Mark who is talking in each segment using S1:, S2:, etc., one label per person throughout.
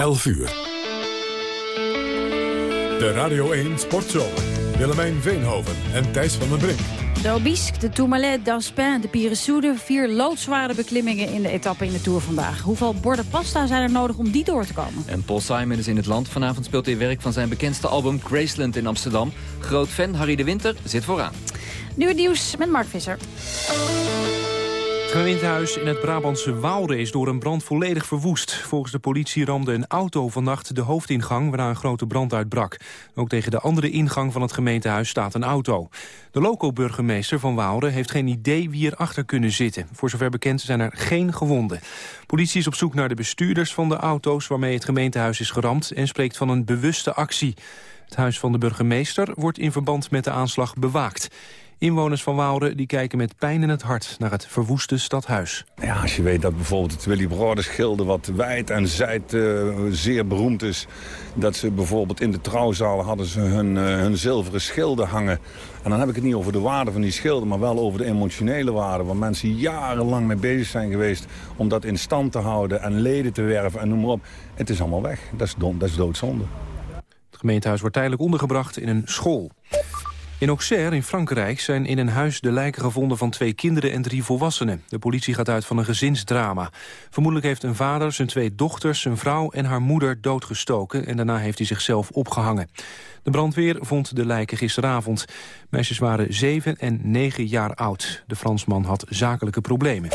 S1: 11 uur. De Radio 1 Sportzomer. Willemijn Veenhoven en Thijs van den Brink.
S2: De Obisque, de Tourmalet, d'Aspin, de Piresoude. Vier loodzware beklimmingen in de etappe in de Tour vandaag. Hoeveel borden pasta zijn er nodig om die door te komen?
S3: En Paul Simon is in het land. Vanavond speelt hij werk van zijn bekendste album Graceland in Amsterdam. Groot fan Harry de Winter zit vooraan.
S2: Nu het nieuws met Mark Visser.
S4: Het gemeentehuis in het Brabantse Waalre is door een brand volledig verwoest. Volgens de politie ramde een auto vannacht de hoofdingang... waarna een grote brand uitbrak. Ook tegen de andere ingang van het gemeentehuis staat een auto. De loco-burgemeester van Waalre heeft geen idee wie erachter kunnen zitten. Voor zover bekend zijn er geen gewonden. Politie is op zoek naar de bestuurders van de auto's... waarmee het gemeentehuis is geramd en spreekt van een bewuste actie. Het huis van de burgemeester wordt in verband met de aanslag bewaakt. Inwoners van Waalre die kijken met pijn in het hart naar het verwoeste stadhuis.
S5: Ja, als je weet dat bijvoorbeeld het Willy Broder schilder wat wijd en zijd uh, zeer beroemd is. Dat ze bijvoorbeeld in de trouwzaal hadden ze hun, uh, hun zilveren schilden hangen. En dan heb ik het niet over de waarde van die schilden, maar wel over de emotionele waarde. Waar mensen jarenlang mee bezig zijn geweest om dat in stand te houden en leden te werven en noem maar op. Het is allemaal weg. Dat is, dat is doodzonde.
S4: Het gemeentehuis wordt tijdelijk ondergebracht in een school. In Auxerre in Frankrijk zijn in een huis de lijken gevonden van twee kinderen en drie volwassenen. De politie gaat uit van een gezinsdrama. Vermoedelijk heeft een vader zijn twee dochters, zijn vrouw en haar moeder doodgestoken en daarna heeft hij zichzelf opgehangen. De brandweer vond de lijken gisteravond. Meisjes waren zeven en negen jaar oud. De Fransman had zakelijke problemen.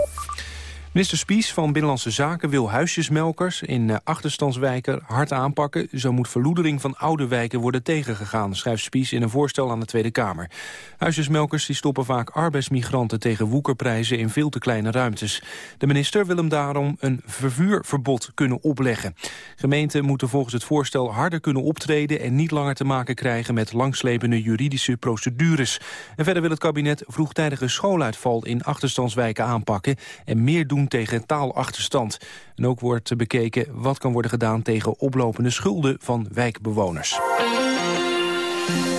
S4: Minister Spies van Binnenlandse Zaken wil huisjesmelkers in eh, achterstandswijken hard aanpakken. Zo moet verloedering van oude wijken worden tegengegaan, schrijft Spies in een voorstel aan de Tweede Kamer. Huisjesmelkers die stoppen vaak arbeidsmigranten tegen woekerprijzen in veel te kleine ruimtes. De minister wil hem daarom een vervuurverbod kunnen opleggen. Gemeenten moeten volgens het voorstel harder kunnen optreden en niet langer te maken krijgen met langslepende juridische procedures. En verder wil het kabinet vroegtijdige schooluitval in achterstandswijken aanpakken en meer doen tegen taalachterstand. En ook wordt bekeken wat kan worden gedaan tegen oplopende schulden van wijkbewoners.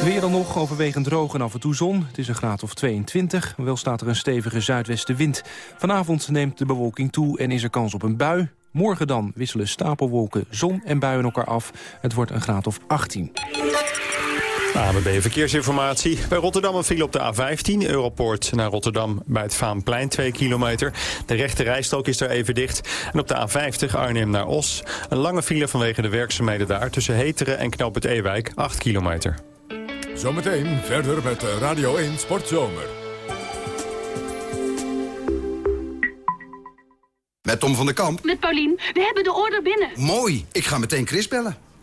S4: Weer dan nog overwegend droog en af en toe zon. Het is een graad of 22. Wel staat er een stevige zuidwestenwind. Vanavond neemt de bewolking toe en is er kans op een bui. Morgen dan wisselen stapelwolken, zon en buien elkaar af. Het wordt een graad of 18.
S6: ABB Verkeersinformatie. Bij Rotterdam een file op de A15. Europoort naar Rotterdam bij het Vaanplein 2 kilometer. De rechte rijstrook is er even dicht. En op de A50 Arnhem naar Os. Een lange file vanwege de werkzaamheden daar... tussen Heteren en Knoop het Ewijk 8 kilometer.
S1: Zometeen verder met Radio 1 Sportzomer.
S7: Met Tom van der Kamp.
S8: Met Paulien. We hebben de order binnen.
S7: Mooi. Ik ga meteen Chris bellen.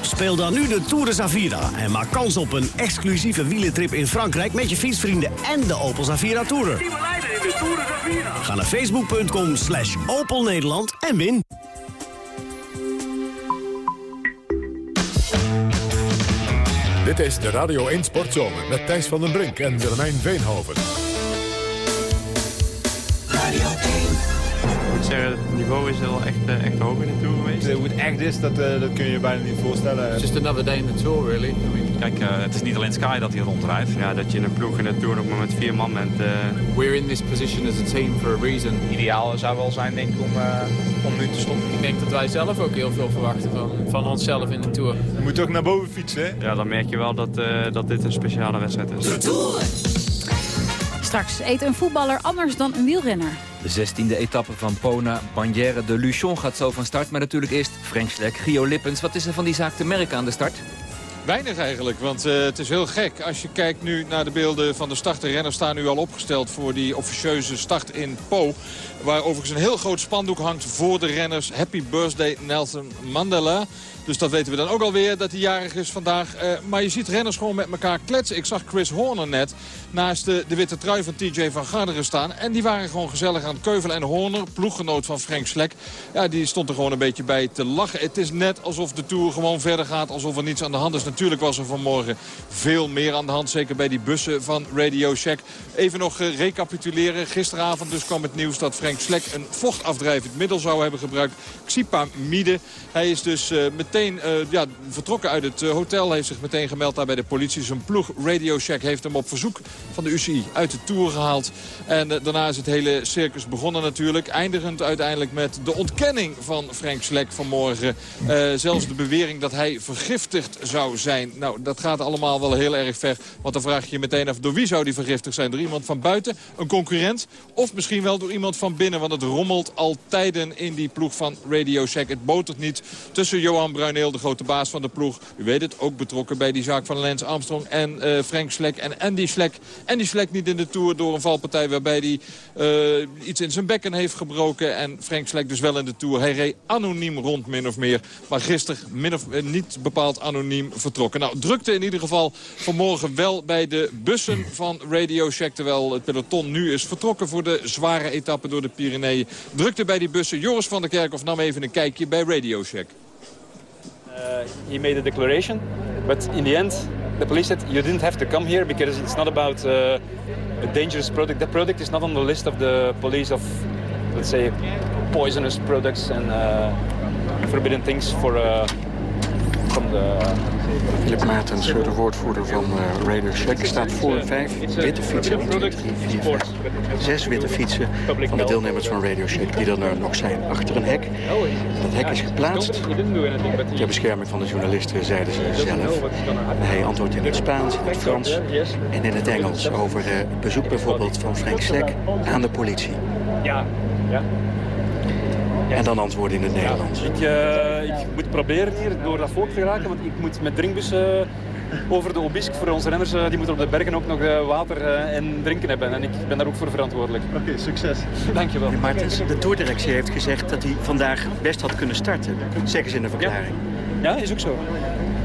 S9: Speel dan nu de Tour de Zavira en maak kans op een exclusieve wielentrip in Frankrijk... met je fietsvrienden en de Opel Zavira Tourer. Ga naar facebook.com slash Opel Nederland en win.
S1: Dit is de Radio 1 Sportzomer met Thijs van den Brink en Willemijn Veenhoven.
S10: Radio 1. Zeggen, het niveau is wel echt, uh, echt hoog in de Tour geweest.
S11: Hoe het echt is, dat, uh, dat kun je je bijna niet voorstellen.
S12: It's just another day in the Tour, really. I mean,
S13: Kijk, uh, het is niet alleen Sky dat hier rondrijdt.
S10: Ja, dat je in een ploeg in de Tour nog maar met vier man bent.
S12: We're in this position as a team for a reason.
S14: Ideaal zou wel zijn, denk ik, om, om nu te stoppen.
S12: Ik denk dat wij zelf ook heel veel verwachten van, van onszelf in de Tour.
S11: Je moet ook naar boven fietsen, hè?
S10: Ja, dan merk je wel dat, dat dit een speciale wedstrijd is.
S2: De Tour! Straks eet een voetballer anders dan een wielrenner.
S3: De 16e etappe van Pona Bandière de Luchon gaat zo van start. Maar natuurlijk eerst Frank Slek, Gio Lippens. Wat is er van die zaak te merken aan de start?
S15: Weinig eigenlijk, want uh, het is heel gek. Als je kijkt nu naar de beelden van de start. De renners staan nu al opgesteld voor die officieuze start in Po. Waar overigens een heel groot spandoek hangt voor de renners. Happy birthday Nelson Mandela. Dus dat weten we dan ook alweer dat hij jarig is vandaag. Uh, maar je ziet renners gewoon met elkaar kletsen. Ik zag Chris Horner net naast de, de witte trui van TJ van Garderen staan. En die waren gewoon gezellig aan het keuvelen. En Horner, ploeggenoot van Frank Slek, ja, die stond er gewoon een beetje bij te lachen. Het is net alsof de Tour gewoon verder gaat. Alsof er niets aan de hand is natuurlijk natuurlijk was er vanmorgen veel meer aan de hand. Zeker bij die bussen van Radio Shack. Even nog recapituleren. Gisteravond dus kwam het nieuws dat Frank Slek een vochtafdrijvend middel zou hebben gebruikt. Xipamide. Hij is dus meteen ja, vertrokken uit het hotel. Heeft zich meteen gemeld daar bij de politie. Zijn ploeg Radio Shack heeft hem op verzoek van de UCI uit de Tour gehaald. En daarna is het hele circus begonnen natuurlijk. Eindigend uiteindelijk met de ontkenning van Frank Slek vanmorgen. Zelfs de bewering dat hij vergiftigd zou zijn. Nou, dat gaat allemaal wel heel erg ver. Want dan vraag je je meteen af, door wie zou die vergiftigd zijn? Door iemand van buiten, een concurrent? Of misschien wel door iemand van binnen? Want het rommelt al tijden in die ploeg van Radio Shack. Het botert niet tussen Johan Bruineel, de grote baas van de ploeg. U weet het, ook betrokken bij die zaak van Lance Armstrong en uh, Frank Slek en Andy Slek. Andy Slek niet in de Tour door een valpartij waarbij hij uh, iets in zijn bekken heeft gebroken. En Frank Slek dus wel in de Tour. Hij reed anoniem rond min of meer. Maar gisteren min of, eh, niet bepaald anoniem vertrokken. Nou, drukte in ieder geval vanmorgen wel bij de bussen van Radio Shack. Terwijl het peloton nu is vertrokken voor de zware etappe door de Pyreneeën. Drukte bij die bussen. Joris van der Kerkhoff nam even een kijkje bij Radio Shack.
S16: Uh, he made a declaration, but in the end, the police said you didn't have to come here because it's not about uh, a dangerous product. That product is not on the list of the police of, let's say, poisonous products and uh, forbidden things for from the
S17: Philip Maartens, de woordvoerder van uh, Radio Shack, staat voor vijf witte fietsen. 1, 2, 3, 4, 5, zes witte fietsen van de deelnemers van Radio Shack die er nog zijn achter een hek. Dat hek is geplaatst ter bescherming van de journalisten, zeiden ze zelf. Hij antwoordt in het Spaans, in het Frans en in het Engels over het bezoek bijvoorbeeld van Frank Slek aan de politie.
S16: Ja, ja.
S17: En dan antwoorden in het Nederlands.
S16: Ik, uh, ik moet proberen hier door dat volk te geraken, want ik moet met drinkbussen over de Obisk voor onze renners. Die moeten op de bergen ook nog water en drinken hebben. En ik ben daar ook voor verantwoordelijk.
S17: Oké, okay, succes.
S16: Dankjewel.
S17: Maar de toerdirectie heeft gezegd dat hij vandaag best had kunnen starten. Zeggen ze in de verklaring.
S16: Ja, ja is ook zo.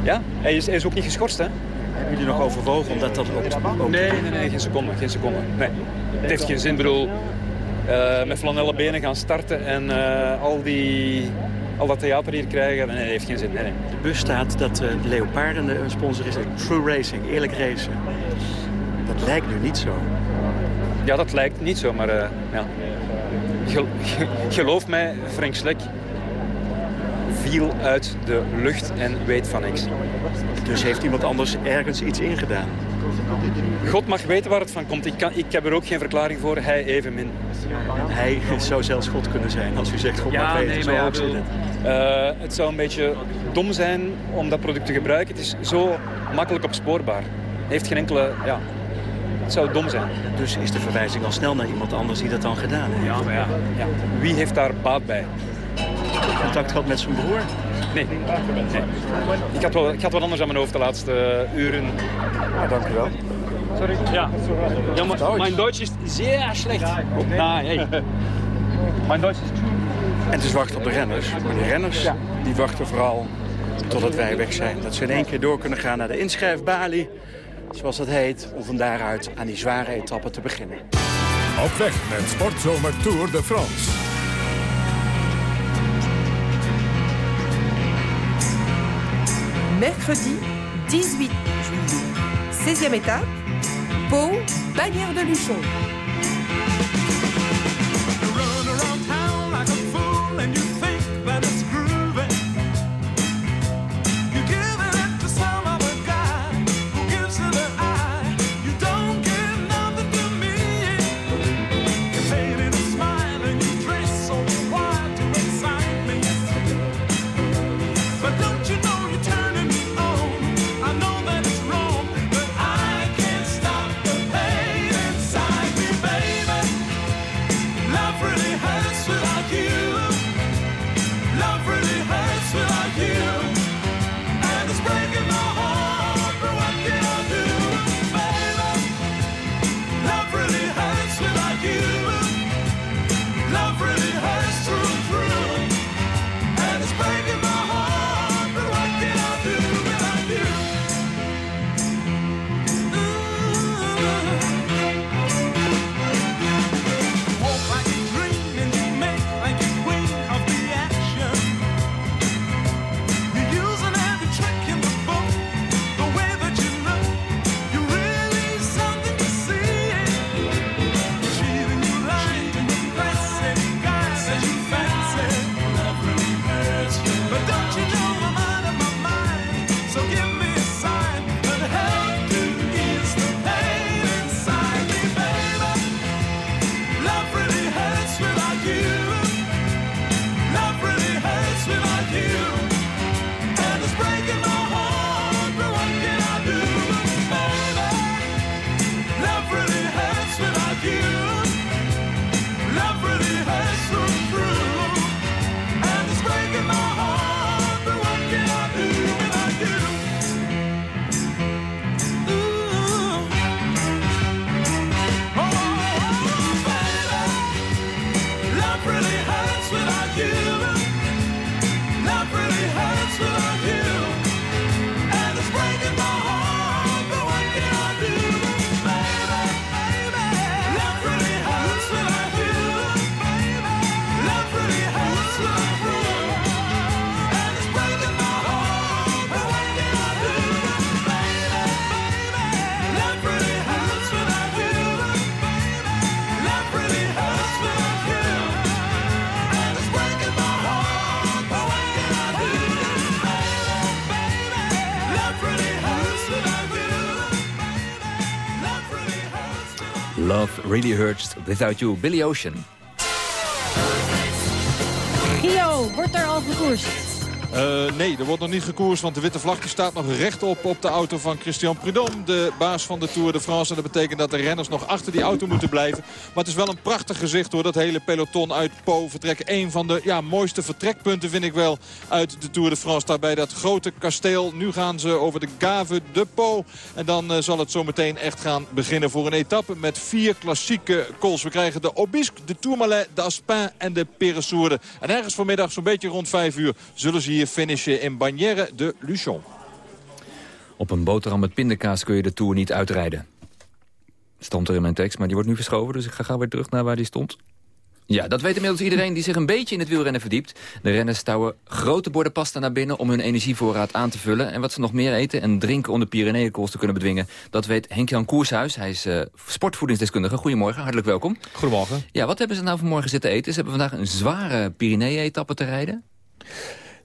S16: Ja, hij is, hij is ook niet geschorst, hè.
S17: Hebben jullie nog overwogen omdat dat ook...
S16: ook... Nee, nee, nee, geen seconde, geen seconde. Nee. Het heeft geen zin, bedoel... Uh, met flanellen benen gaan starten en uh, al, die, al dat theater hier krijgen, nee, dat heeft geen zin. Nee, nee.
S17: De bus staat dat uh, Leoparden een sponsor is. True Racing, eerlijk racen. Dat lijkt nu niet zo.
S16: Ja, dat lijkt niet zo, maar ja. Gel geloof mij, Frank Slek viel uit de lucht en weet van niks.
S17: Dus heeft iemand anders ergens iets ingedaan?
S16: God mag weten waar het van komt. Ik, kan, ik heb er ook geen verklaring voor, hij evenmin.
S17: Hij zou zelfs God kunnen zijn, als u zegt God ja, mag weten. Nee, maar zo het.
S16: Uh, het zou een beetje dom zijn om dat product te gebruiken. Het is zo makkelijk opspoorbaar. Heeft geen enkele... Ja, het zou dom zijn.
S17: Dus is de verwijzing al snel naar iemand anders die dat dan gedaan heeft?
S16: Ja, maar ja. ja. Wie heeft daar baat bij?
S17: Contact gehad met zijn broer?
S16: Nee. nee. Ik, had wel, ik had wat anders aan mijn hoofd de laatste uren.
S17: Ja, dank u wel.
S16: Sorry. Ja. ja maar, mijn Duits is zeer slecht. Nee, hey. Mijn Duits is...
S17: En het is wachten op de renners. Maar de renners die wachten vooral totdat wij weg zijn. Dat ze in één keer door kunnen gaan naar de inschrijfbalie, zoals dat heet, om van daaruit aan die zware etappe te beginnen.
S1: Op weg met Sportzomer Tour de France.
S18: Mercredi 18 juillet. 16e étape, Pau, Bagnères de Luchon.
S3: Really Hurts Without You, Billy Ocean.
S2: Gio, wordt er al gekoerst?
S15: Uh, nee, er wordt nog niet gekoerst, want de witte vlag staat nog rechtop op de auto van Christian Prudhomme. De baas van de Tour de France. En dat betekent dat de renners nog achter die auto moeten blijven. Maar het is wel een prachtig gezicht hoor, dat hele peloton uit Po vertrekken. Een van de ja, mooiste vertrekpunten vind ik wel uit de Tour de France. Daarbij dat grote kasteel. Nu gaan ze over de Gave de Po. En dan uh, zal het zo meteen echt gaan beginnen voor een etappe met vier klassieke calls. We krijgen de Obisque, de Tourmalet, de Aspin en de Peresourde. En ergens vanmiddag, zo'n beetje rond vijf uur, zullen ze hier finishen in Bagnères de Luchon.
S3: Op een boterham met pindakaas kun je de Tour niet uitrijden. Stond er in mijn tekst, maar die wordt nu verschoven. Dus ik ga gauw weer terug naar waar die stond. Ja, dat weet inmiddels iedereen die zich een beetje in het wielrennen verdiept. De renners stouwen grote borden pasta naar binnen om hun energievoorraad aan te vullen. En wat ze nog meer eten en drinken om de Pyreneeënkools te kunnen bedwingen... dat weet Henk-Jan Koershuis. Hij is uh, sportvoedingsdeskundige. Goedemorgen, hartelijk welkom.
S19: Goedemorgen.
S3: Ja, wat hebben ze nou vanmorgen zitten eten? Ze hebben vandaag een zware Pyrenee-etappe te rijden.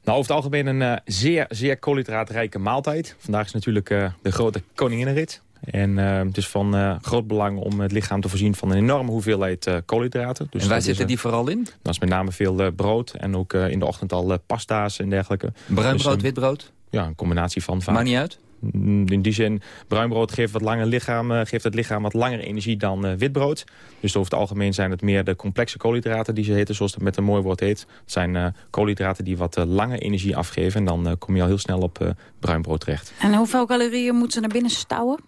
S19: Nou, over het algemeen een uh, zeer, zeer koolhydraatrijke maaltijd. Vandaag is natuurlijk uh, de grote koninginnenrit. En uh, het is van groot belang om het lichaam te voorzien van een enorme hoeveelheid koolhydraten.
S3: Dus en waar zitten die vooral in?
S19: Dat is met name veel brood en ook in de ochtend al pasta's en dergelijke.
S3: Bruin dus, brood, wit brood?
S19: Ja, een combinatie van vaak.
S3: Maakt niet uit?
S19: Mm, in die zin, bruinbrood geeft, wat langer lichaam, uh, geeft het lichaam wat langer energie dan uh, witbrood. Dus over het algemeen zijn het meer de complexe koolhydraten die ze heten, zoals het met een mooi woord heet. Het zijn uh, koolhydraten die wat langer energie afgeven en dan kom je al heel snel op bruinbrood terecht.
S2: En hoeveel calorieën moeten ze naar binnen stouwen?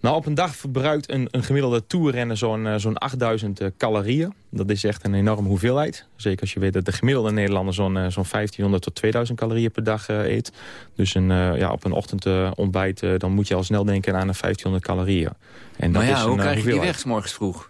S19: Nou, op een dag verbruikt een, een gemiddelde toerrenner zo'n zo'n 8000 calorieën. Dat is echt een enorme hoeveelheid. Zeker als je weet dat de gemiddelde Nederlander zo'n zo'n 1500 tot 2000 calorieën per dag eet. Dus een, ja, op een ochtendontbijt dan moet je al snel denken aan een 1500 calorieën.
S3: En dat nou ja, is een, hoe krijg je die weg morgens vroeg?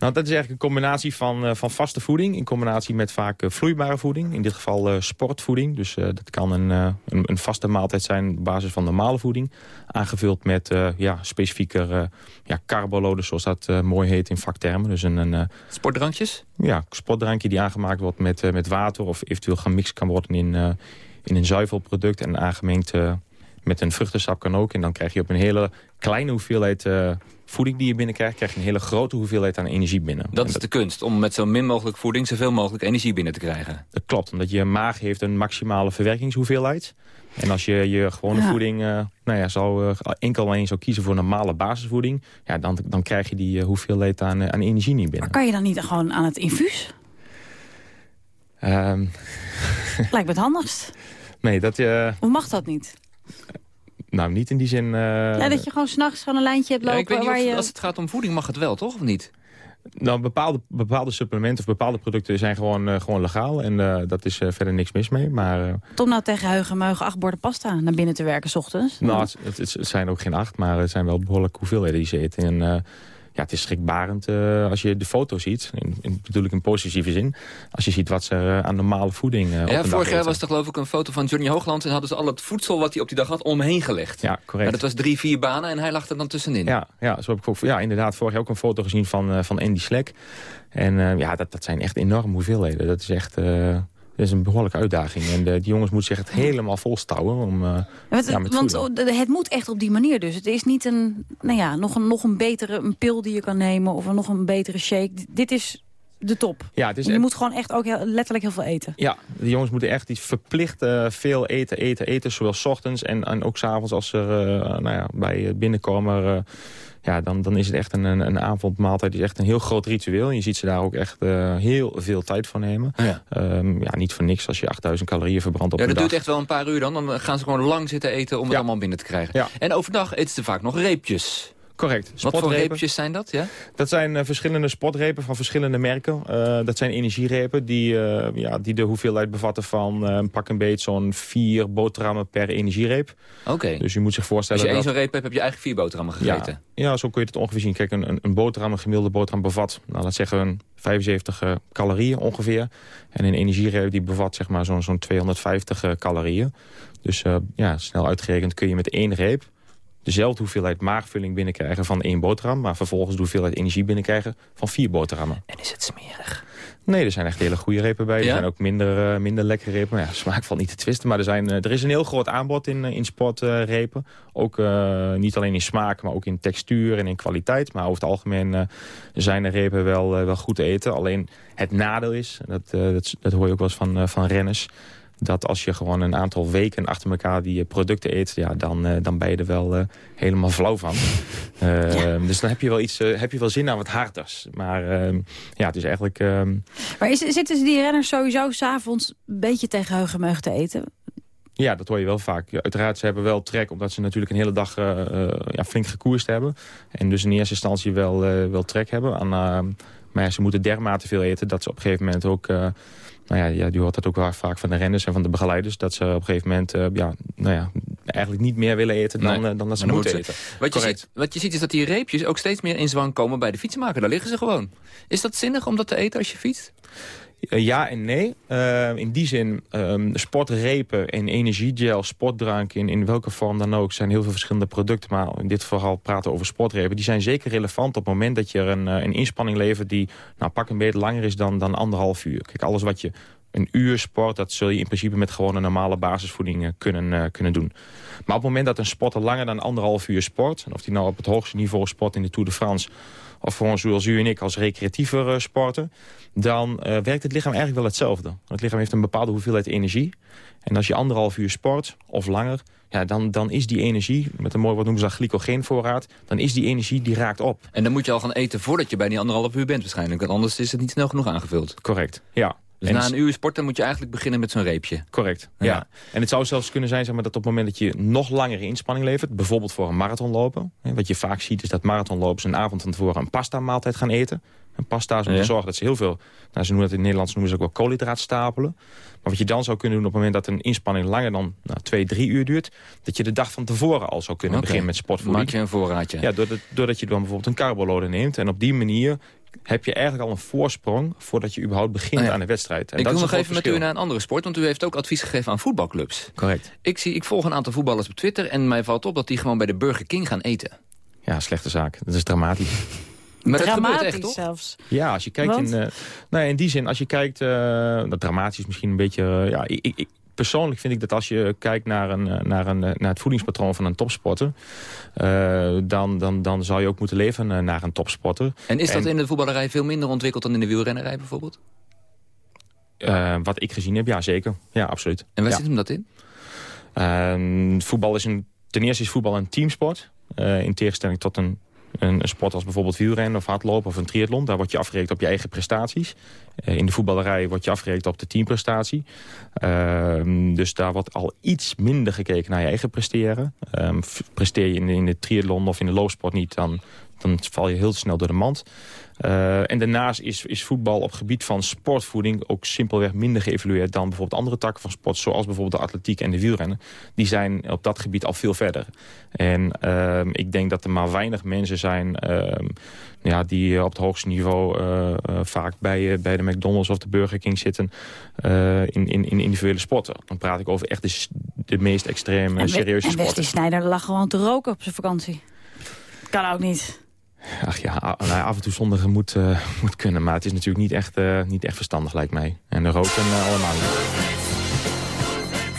S19: Nou, dat is eigenlijk een combinatie van, uh, van vaste voeding... in combinatie met vaak uh, vloeibare voeding. In dit geval uh, sportvoeding. Dus dat kan een, een, een, vaste maaltijd zijn op basis van normale voeding. Aangevuld met ja, specifieker ja, carboloden, zoals dat mooi heet in vaktermen. Dus een, een,
S3: Sportdrankjes?
S19: Ja, sportdrankje die aangemaakt wordt met, met water... of eventueel gemixt kan worden in, in een zuivelproduct... en aangemengd met een vruchtensap kan ook. En dan krijg je op een hele kleine hoeveelheid voeding die je binnenkrijgt... krijg je een hele grote hoeveelheid aan energie binnen.
S3: Dat is de kunst, om met zo min mogelijk voeding... zoveel mogelijk energie binnen te krijgen.
S19: Dat klopt, omdat je maag heeft een maximale verwerkingshoeveelheid. En als je je gewone voeding uh, nou ja, zou, uh, enkel alleen zou kiezen voor normale basisvoeding... Ja, dan, dan krijg je die uh, hoeveelheid aan, aan energie niet binnen.
S2: Maar kan je dan niet gewoon aan het infuus? Um... Lijkt me het handigst.
S19: Nee, dat... je.
S2: Of mag dat niet?
S19: Nou, niet in die zin... Uh...
S2: Ja, dat je gewoon s'nachts gewoon een lijntje hebt lopen. Ja, ik weet
S3: niet
S2: waar
S3: of,
S2: je...
S3: Als het gaat om voeding mag het wel, toch? Of niet?
S19: Nou, bepaalde, bepaalde supplementen of bepaalde producten zijn gewoon, uh, gewoon legaal. En uh, dat is uh, verder niks mis mee. Maar,
S2: Tom nou tegen Heugen Meugen acht borden pasta naar binnen te werken s ochtends?
S19: Nou, het, het, het, zijn ook geen acht, maar het zijn wel behoorlijk hoeveelheden die ze eten. En ja, het is schrikbarend uh, als je de foto ziet. In, in, bedoel ik in positieve zin. Als je ziet wat ze uh, aan normale voeding uh,
S3: Ja, vorig jaar was er geloof ik een foto van Johnny Hoogland... en hadden ze al het voedsel wat hij op die dag had omheen gelegd.
S19: Ja, correct. Maar
S3: dat was drie, vier banen en hij lag er dan tussenin.
S19: Ja, ja, zo heb ik ook, ja inderdaad vorig jaar ook een foto gezien van, van Andy Slek. En ja, dat, dat zijn echt enorme hoeveelheden. Dat is echt... Dat is een behoorlijke uitdaging. En de, die jongens moeten zich het helemaal volstouwen. Om, uh,
S2: want, ja, want het moet echt op die manier dus. Het is niet een, nou ja, nog, een, nog een betere een pil die je kan nemen... of een, nog een betere shake. Dit is de top. Ja, het is je moet gewoon echt ook heel, letterlijk heel veel eten.
S19: Ja, de jongens moeten echt iets verplicht uh, veel eten, eten, eten. Zowel s ochtends en, en ook s'avonds als ze uh, nou ja, bij binnenkomen ja, dan, dan is het echt een, een, een avondmaaltijd. is echt een heel groot ritueel. En je ziet ze daar ook echt uh, heel veel tijd voor nemen. Ja. Um, ja, niet voor niks als je 8000 calorieën verbrandt op
S3: ja,
S19: een
S3: dag. Ja, dat duurt echt wel een paar uur dan. Dan gaan ze gewoon lang zitten eten om het allemaal binnen te krijgen. Ja. En overdag eten ze vaak nog reepjes.
S19: Correct.
S3: Wat voor reepjes zijn dat? Ja?
S19: Dat zijn uh, verschillende spotrepen van verschillende merken. Uh, dat zijn energierepen die, uh, ja, die de hoeveelheid bevatten van pak een beetje zo'n vier boterhammen per energiereep.
S3: Oké.
S19: Dus je moet zich voorstellen
S3: Als je één zo'n reep hebt, heb je eigenlijk vier boterhammen gegeten?
S19: Ja, ja, zo kun je het ongeveer zien. Kijk, een, een boterham, een gemiddelde boterham bevat, nou, laat zeggen een 75 calorieën ongeveer. En een energiereep die bevat zeg maar zo'n zo'n 250 calorieën. Dus ja, snel uitgerekend kun je met één reep dezelfde hoeveelheid maagvulling binnenkrijgen van één boterham... maar vervolgens de hoeveelheid energie binnenkrijgen van vier boterhammen.
S3: En is het smerig?
S19: Nee, er zijn echt hele goede repen bij. Er zijn ook minder, uh, minder lekkere repen. Maar ja, smaak valt niet te twisten. Maar er, zijn, er is een heel groot aanbod in, in sportrepen. ook niet alleen in smaak, maar ook in textuur en in kwaliteit. Maar over het algemeen zijn de repen wel, wel goed te eten. Alleen het nadeel is, dat, dat, dat, hoor je ook wel eens van, van renners dat als je gewoon een aantal weken achter elkaar die producten eet... Ja, dan, uh, dan ben je er wel uh, helemaal flauw van. Uh, Dus dan heb je wel, iets, heb je wel zin aan wat harders. Maar ehm, ja, het is eigenlijk... Ehm,
S2: maar is, zitten die renners sowieso s'avonds een beetje tegen heugenmeug te eten?
S19: Ja, dat hoor je wel vaak. Ja, uiteraard, ze hebben wel trek, omdat ze natuurlijk een hele dag ja, flink gekoerst hebben. En dus in eerste instantie wel, wel trek hebben. Maar ja, ze moeten dermate veel eten dat ze op een gegeven moment ook nou ja, ja, je hoort dat ook wel vaak van de renners en van de begeleiders... dat ze op een gegeven moment uh, ja, nou ja, eigenlijk niet meer willen eten dan, uh, dan dat ze moeten eten.
S3: Wat je, ziet, wat je ziet is dat die reepjes ook steeds meer in zwang komen bij de fietsenmaker. Daar liggen ze gewoon. Is dat zinnig om dat te eten als je fietst?
S19: Eh, ja en nee. Uh, in die zin, um, sportrepen en energiegel, sportdrank... In, in welke vorm dan ook, zijn heel veel verschillende producten. Maar in dit geval praten over sportrepen. Die zijn zeker relevant op het moment dat je een, uh, een inspanning levert... die nou, pak een beetje langer is dan, dan anderhalf uur. Kijk, alles wat je een uur sport, dat zul je in principe met gewoon een normale basisvoeding kunnen, kunnen doen. Maar op het moment dat een sporter langer dan anderhalf uur sport... en of die nou op het hoogste niveau sport in de Tour de France of gewoon zoals u en ik als recreatiever uh, sporten... dan uh, werkt het lichaam eigenlijk wel hetzelfde. Het lichaam heeft een bepaalde hoeveelheid energie. En als je anderhalf uur sport of langer... Ja, dan, dan is die energie, met een mooi wat noemen ze glycogeenvoorraad... dan is die energie, die raakt op.
S3: En dan moet je al gaan eten voordat je bij die anderhalf uur bent waarschijnlijk. Want anders is het niet snel genoeg aangevuld.
S19: Correct, ja.
S3: Dus en na een uur sporten moet je eigenlijk beginnen met zo'n reepje.
S19: Correct, ja. En het zou zelfs kunnen zijn zeg maar, dat op het moment dat je nog langere inspanning levert... bijvoorbeeld voor een marathonlopen. Wat je vaak ziet is dat marathonlopers een avond van tevoren een pasta maaltijd gaan eten. Een pasta is om te zorgen dat ze heel veel... Nou, ze noemen het in het Nederlands noemen ze ook wel koolhydraat stapelen. Maar wat je dan zou kunnen doen op het moment dat een inspanning langer dan nou, twee, drie uur duurt... dat je de dag van tevoren al zou kunnen beginnen met sportvoeding.
S3: Maak je een voorraadje.
S19: Ja, doordat, doordat je dan bijvoorbeeld een carboload neemt. En op die manier heb je eigenlijk al een voorsprong voordat je überhaupt begint
S3: nou
S19: aan de wedstrijd.
S3: En ik wil nog even met u naar een andere sport, want u heeft ook advies gegeven aan voetbalclubs.
S19: Correct.
S3: Ik, zie, ik volg een aantal voetballers op Twitter en mij valt op dat die gewoon bij de Burger King gaan eten.
S19: Ja, slechte zaak. Dat is dramatisch.
S2: Maar dat dramatisch echt, toch? zelfs.
S19: Ja, als je kijkt in, uh, nou in die zin, als je kijkt, uh, dat dramatisch misschien een beetje, uh, ja, ik, ik, persoonlijk vind ik dat als je kijkt naar, een, eh, naar, een, eh, naar het voedingspatroon van een topsporter... Uh, dan, dan, dan zou je ook moeten leven naar een topsporter.
S3: En is dat in de voetballerij veel minder ontwikkeld dan in de wielrennerij bijvoorbeeld?
S19: Uh, wat ik gezien heb, ja zeker. Ja, absoluut.
S3: En waar
S19: ja.
S3: zit hem dat in?
S19: Uh, voetbal is een, ten eerste is voetbal een teamsport. in tegenstelling tot een een, sport als bijvoorbeeld wielrennen of hardlopen of een triathlon. Daar word je afgerekend op je eigen prestaties. Uh, in de voetballerij word je afgerekend op de teamprestatie. Uh, dus daar wordt al iets minder gekeken naar je eigen presteren. Uh, presteer je in, in de triathlon of in de loopsport niet, dan, dan val je heel snel door de mand. Uh, en daarnaast is, is voetbal op gebied van sportvoeding ook simpelweg minder geëvalueerd dan bijvoorbeeld andere takken van sport, zoals bijvoorbeeld de atletiek en de wielrennen. Die zijn op dat gebied al veel verder. En uh, ik denk dat er maar weinig mensen zijn uh, ja, die op het hoogste niveau uh, vaak bij, bij de McDonald's of de Burger King zitten in, in, in individuele sporten. Dan praat ik over echt de, de meest extreme, serieuze sporten. En
S2: Wesley Snijder lag gewoon te roken op zijn vakantie. Kan ook niet.
S19: Ach ja, nou, af en toe zondigen moet, uh, moet kunnen. Maar het is natuurlijk niet echt, uh, niet echt verstandig, lijkt mij. En de roken uh, allemaal niet.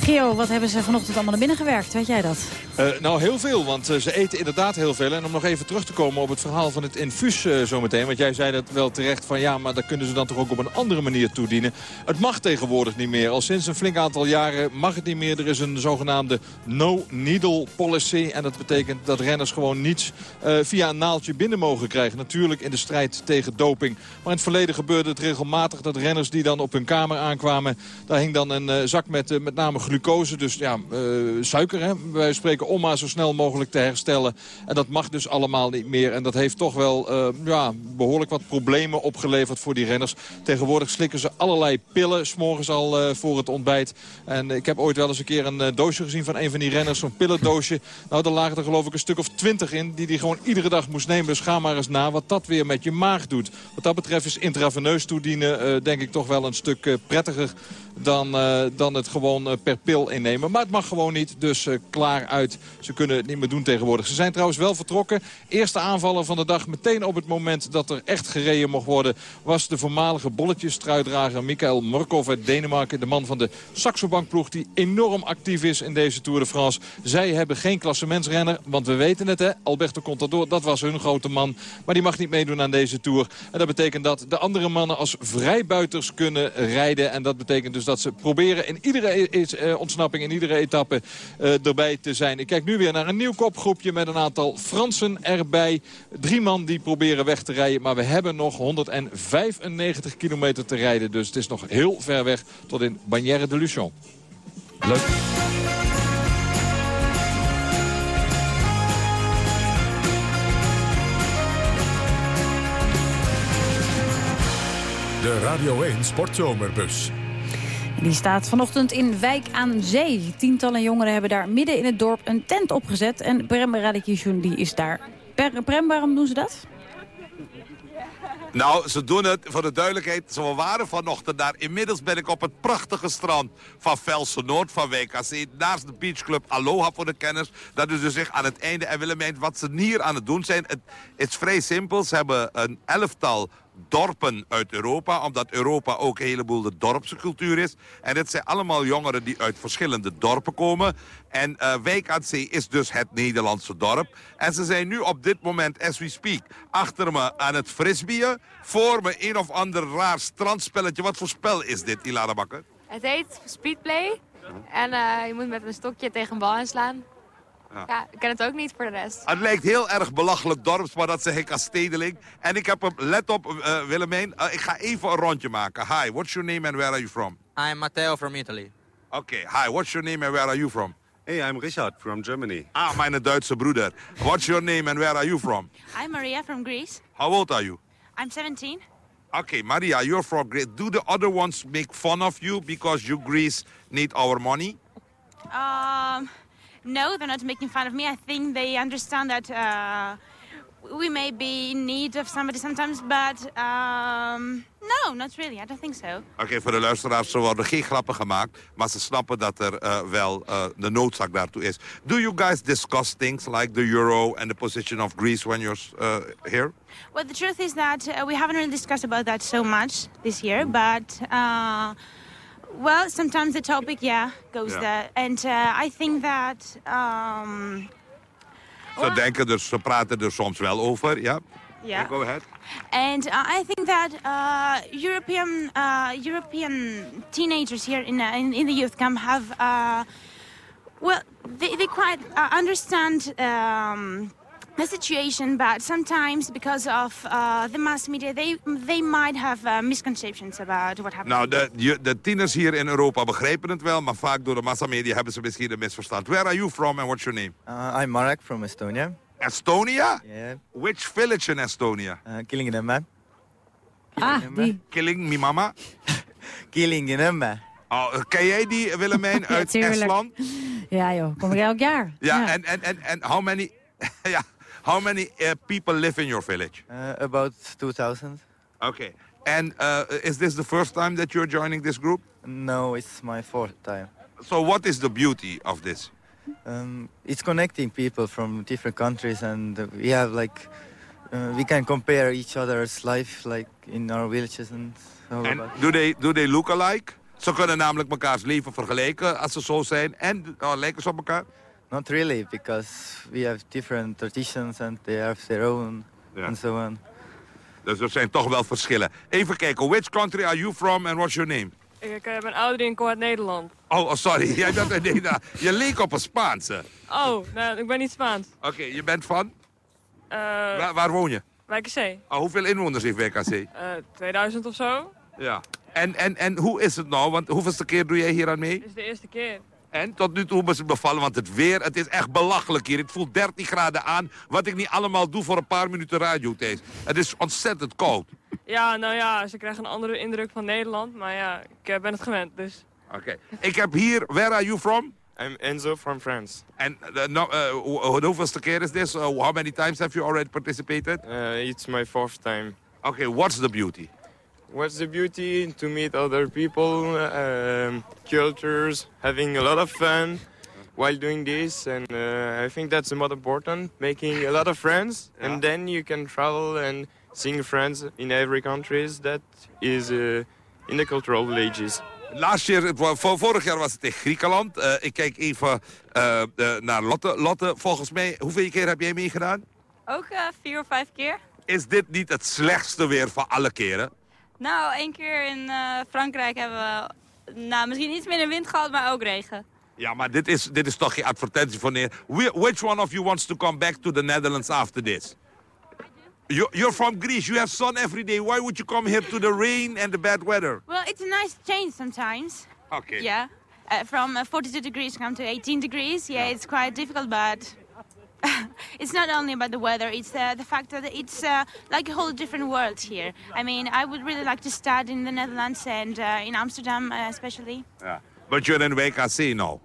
S2: Geo, wat hebben ze vanochtend allemaal naar binnen gewerkt? Weet jij dat?
S15: Uh, nou, heel veel, want uh, ze eten inderdaad heel veel. En om nog even terug te komen op het verhaal van het infuus uh, zometeen. Want jij zei dat wel terecht van ja, maar dat kunnen ze dan toch ook op een andere manier toedienen. Het mag tegenwoordig niet meer. Al sinds een flink aantal jaren mag het niet meer. Er is een zogenaamde no-needle policy. En dat betekent dat renners gewoon niets via een naaldje binnen mogen krijgen. Natuurlijk in de strijd tegen doping. Maar in het verleden gebeurde het regelmatig dat renners die dan op hun kamer aankwamen... daar hing dan een zak met met name glucose, dus ja, suiker hè, wij spreken om maar zo snel mogelijk te herstellen. En dat mag dus allemaal niet meer. En dat heeft toch wel uh, ja, behoorlijk wat problemen opgeleverd voor die renners. Tegenwoordig slikken ze allerlei pillen, s'morgens al uh, voor het ontbijt. En ik heb ooit wel eens een keer een doosje gezien van een van die renners, zo'n pillendoosje. Nou, daar lagen er geloof ik een stuk of twintig in, die die gewoon iedere dag moest nemen. Dus ga maar eens na wat dat weer met je maag doet. Wat dat betreft is intraveneus toedienen, denk ik, toch wel een stuk prettiger dan, uh, dan het gewoon uh, per pil innemen. Maar het mag gewoon niet, dus uh, klaar uit. Ze kunnen het niet meer doen tegenwoordig. Ze zijn trouwens wel vertrokken. Eerste aanvaller van de dag, meteen op het moment dat er echt gereden mocht worden... was de voormalige bolletjestruidrager Mikael Murkov uit Denemarken. De man van de Saxo Bankploeg die enorm actief is in deze Tour de France. Zij hebben geen klassementsrenner, want we weten het, hè. Alberto Contador, dat was hun grote man. Maar die mag niet meedoen aan deze Tour. En dat betekent dat de andere mannen als vrijbuiters kunnen rijden. En dat betekent dus dat ze proberen in iedere uh, ontsnapping, in iedere etappe uh, erbij te zijn. Ik kijk nu weer naar een nieuw kopgroepje met een aantal Fransen erbij. Drie man die proberen weg te rijden. Maar we hebben nog 195 kilometer te rijden. Dus het is nog heel ver weg tot in Bagnères de Luchon.
S3: Leuk.
S1: De Radio 1 Sportzomerbus.
S2: Die staat vanochtend in Wijk aan Zee. Tientallen jongeren hebben daar midden in het dorp een tent opgezet. En Prem Radikishun is daar. Prem, waarom doen ze dat?
S20: Nou, ze doen het, voor de duidelijkheid, ze waren vanochtend daar. Inmiddels ben ik op het prachtige strand van Velsen Noord van WKC. Naast de beachclub Aloha voor de kenners. Dat is dus zich aan het einde. En Willemijn, wat ze hier aan het doen zijn, het is vrij simpel. Ze hebben een elftal dorpen uit Europa. Omdat Europa ook een heleboel de dorpse cultuur is. En dit zijn allemaal jongeren die uit verschillende dorpen komen. En uh, Wijk aan Zee is dus het Nederlandse dorp. En ze zijn nu op dit moment, as we speak, achter me aan het frisbeeën. Voor me een of ander raar strandspelletje. Wat voor spel is dit, Ilana Bakker?
S21: Het heet Speedplay. En uh, je moet met een stokje tegen een bal aanslaan. Ja. ik ken het ook niet voor de rest.
S20: Het lijkt heel erg belachelijk dorps, maar dat zeg ik als stedeling. En ik heb hem, let op uh, Willemijn, uh, ik ga even een rondje maken. Hi, what's your name and where are you from?
S22: I'm Matteo from Italy.
S20: Okay, hi, what's your name and where are you from?
S23: Hey, I'm Richard from Germany.
S20: Ah, mijn Duitse broeder. What's your name and where are you from?
S24: I'm Maria from Greece.
S20: How old are you?
S24: I'm 17.
S20: Okay, Maria, you're from Greece. Do the other ones make fun of you because you Greece need our money?
S24: Um... no, they're not making fun of me. I think they understand that uh, we may be in need of somebody sometimes, but um, no, not really. I don't think so.
S20: Oké, okay, voor de luisteraars, ze worden geen grappen gemaakt, maar ze snappen dat er uh, wel uh, de noodzaak daartoe is. Do you guys discuss things like the euro and the position of Greece when you're uh, here?
S24: Well, the truth is that uh, we haven't really discussed about that so much this year, but uh, well, sometimes the topic, yeah, goes yeah. there. And uh, I think that... Um,
S20: ze well, denken dus, ze praten er soms wel over, ja.
S24: Yeah.
S20: Go ahead.
S24: And uh, I think that uh, European uh, European teenagers here in, uh, in, in the youth camp have uh, well they, they quite uh, understand um, the situation, but sometimes because of uh, the mass media, they, they might have uh, misconceptions about what happened.
S20: Nou, de, de tieners hier in Europa begrijpen het wel, maar vaak door de massamedia hebben ze misschien een misverstand. Where are you from and what's your name?
S22: Uh, I'm Marek from Estonia.
S20: Estonia?
S22: Yeah.
S20: Which village in Estonia?
S22: Uh, Killingenemme.
S2: Ah, die.
S20: Killing me mama?
S22: Killingenemme.
S20: Oh, ken jij die, Willemijn, uit ja, Estland?
S2: Ja joh, kom ik elk jaar.
S20: Ja, en en en en how many... ja, How many uh, people live in your village?
S22: Uh, about 2,000.
S20: Okay. And uh, is this the first time that you're joining this group?
S22: No, it's my fourth time.
S20: So what is the beauty of this?
S22: Um, it's connecting people from different countries and we have like... Uh, we can compare each other's life like in our villages and so
S20: And do they, do they look alike? Ze kunnen namelijk mekaars leven vergelijken als ze zo zijn. En oh, lijken ze op elkaar?
S22: Not really, because we have different traditions and they have their own yeah. and so on.
S20: Dus er zijn toch wel verschillen. Even kijken, which country are you from and what's your name?
S25: Ik ben ouder en kom uit Nederland.
S20: Oh, oh sorry, jij bent uit Nederland. Je leek op een Spaanse.
S25: Oh, nee, ik ben niet Spaans.
S20: Oké, okay, je bent van?
S25: Uh,
S20: waar, waar, woon je?
S25: WKC.
S20: Oh, hoeveel inwoners heeft WKC? Uh,
S25: 2000 of zo.
S20: Ja. En, en, en hoe is het nou? Want hoeveelste keer doe jij hier aan mee?
S25: Dit is de eerste keer.
S20: En tot nu toe is het bevallen, want het weer, het is echt belachelijk hier. Het voelt 13 graden aan, wat ik niet allemaal doe voor een paar minuten radio, Thees. Het is ontzettend koud.
S25: Ja, nou ja, ze krijgen een andere indruk van Nederland, maar ja, ik eh, ben het gewend, dus...
S20: Oké. Ik heb hier, where are you from?
S26: I'm Enzo from France.
S20: En uh, no, uh, hoeveelste keer is this? Uh, how many times have you already participated?
S26: Uh, it's my fourth time.
S20: Okay, what's the beauty?
S26: What's the beauty to meet other people, um, cultures, having a lot of fun while doing this. And uh, I think that's the most important, making a lot of friends. Yeah. And then you can travel and seeing friends in every country. That is uh, in the cultural villages.
S20: Last year, vorig jaar was het in Griekenland. Uh, ik kijk even uh, naar Lotte. Lotte, volgens mij, hoeveel keer heb jij meegedaan?
S27: Ook uh, vier of vijf keer.
S20: Is dit niet het slechtste weer van alle keren?
S27: Nou, één keer in Frankrijk hebben we nou, misschien iets minder wind gehad, maar ook regen.
S20: Ja, maar dit is, dit is toch geen advertentie van neer. Which one of you wants to come back to the Netherlands after this? You, you're from Greece. You have sun every day. Why would you come here to the rain and the bad weather?
S24: Well, it's a nice change sometimes.
S20: Okay.
S24: Yeah. Uh, from uh, 42 degrees come to 18 degrees. Yeah, yeah. it's quite difficult, but it's not only about the weather. It's uh, the fact that it's uh, like a whole different world here. I mean, I would really like to study in the Netherlands and uh, in Amsterdam uh, especially.
S20: Yeah. But you're in WKC now?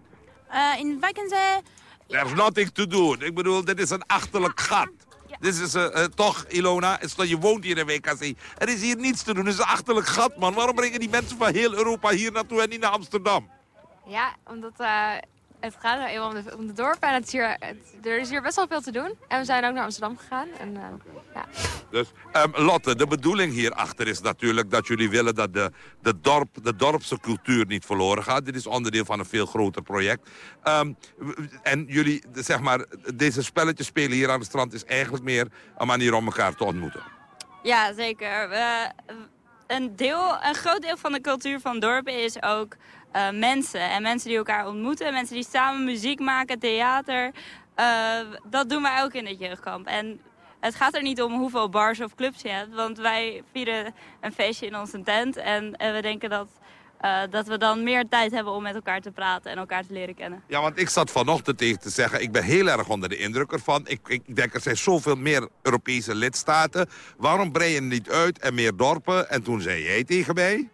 S24: in Vakensee...
S20: There's nothing to do. Ik bedoel, dit is een achterlijk gat. Dit is uh, toch, Ilona, is dat je woont hier in WKC. Er is hier niets te doen. Het is een achterlijk gat, man. Waarom brengen die mensen van heel Europa hier naartoe en niet naar Amsterdam?
S28: Ja, omdat uh, het gaat nou eenmaal om de, om de dorpen. En het is hier, er is hier best wel veel te doen. En we zijn ook naar Amsterdam gegaan. En, uh, ja.
S20: Dus um, Lotte, de bedoeling hierachter is natuurlijk dat jullie willen dat de, de, dorp, de dorpse cultuur niet verloren gaat. Dit is onderdeel van een veel groter project. Um, en jullie, zeg maar, deze spelletjes spelen hier aan het strand is eigenlijk meer een manier om elkaar te ontmoeten.
S27: Ja, zeker. We, een, deel, een groot deel van de cultuur van dorpen is ook uh, mensen. En mensen die elkaar ontmoeten, mensen die samen muziek maken, theater. Uh, dat doen wij ook in het jeugdkamp. En het gaat er niet om hoeveel bars of clubs je hebt. Want wij vieren een feestje in onze tent. En, en we denken dat, uh, dat we dan meer tijd hebben om met elkaar te praten en elkaar te leren kennen.
S20: Ja, want ik zat vanochtend tegen te zeggen, ik ben heel erg onder de indruk ervan. Ik, ik denk, er zijn zoveel meer Europese lidstaten. Waarom brei je niet uit en meer dorpen? En toen zei jij tegen mij...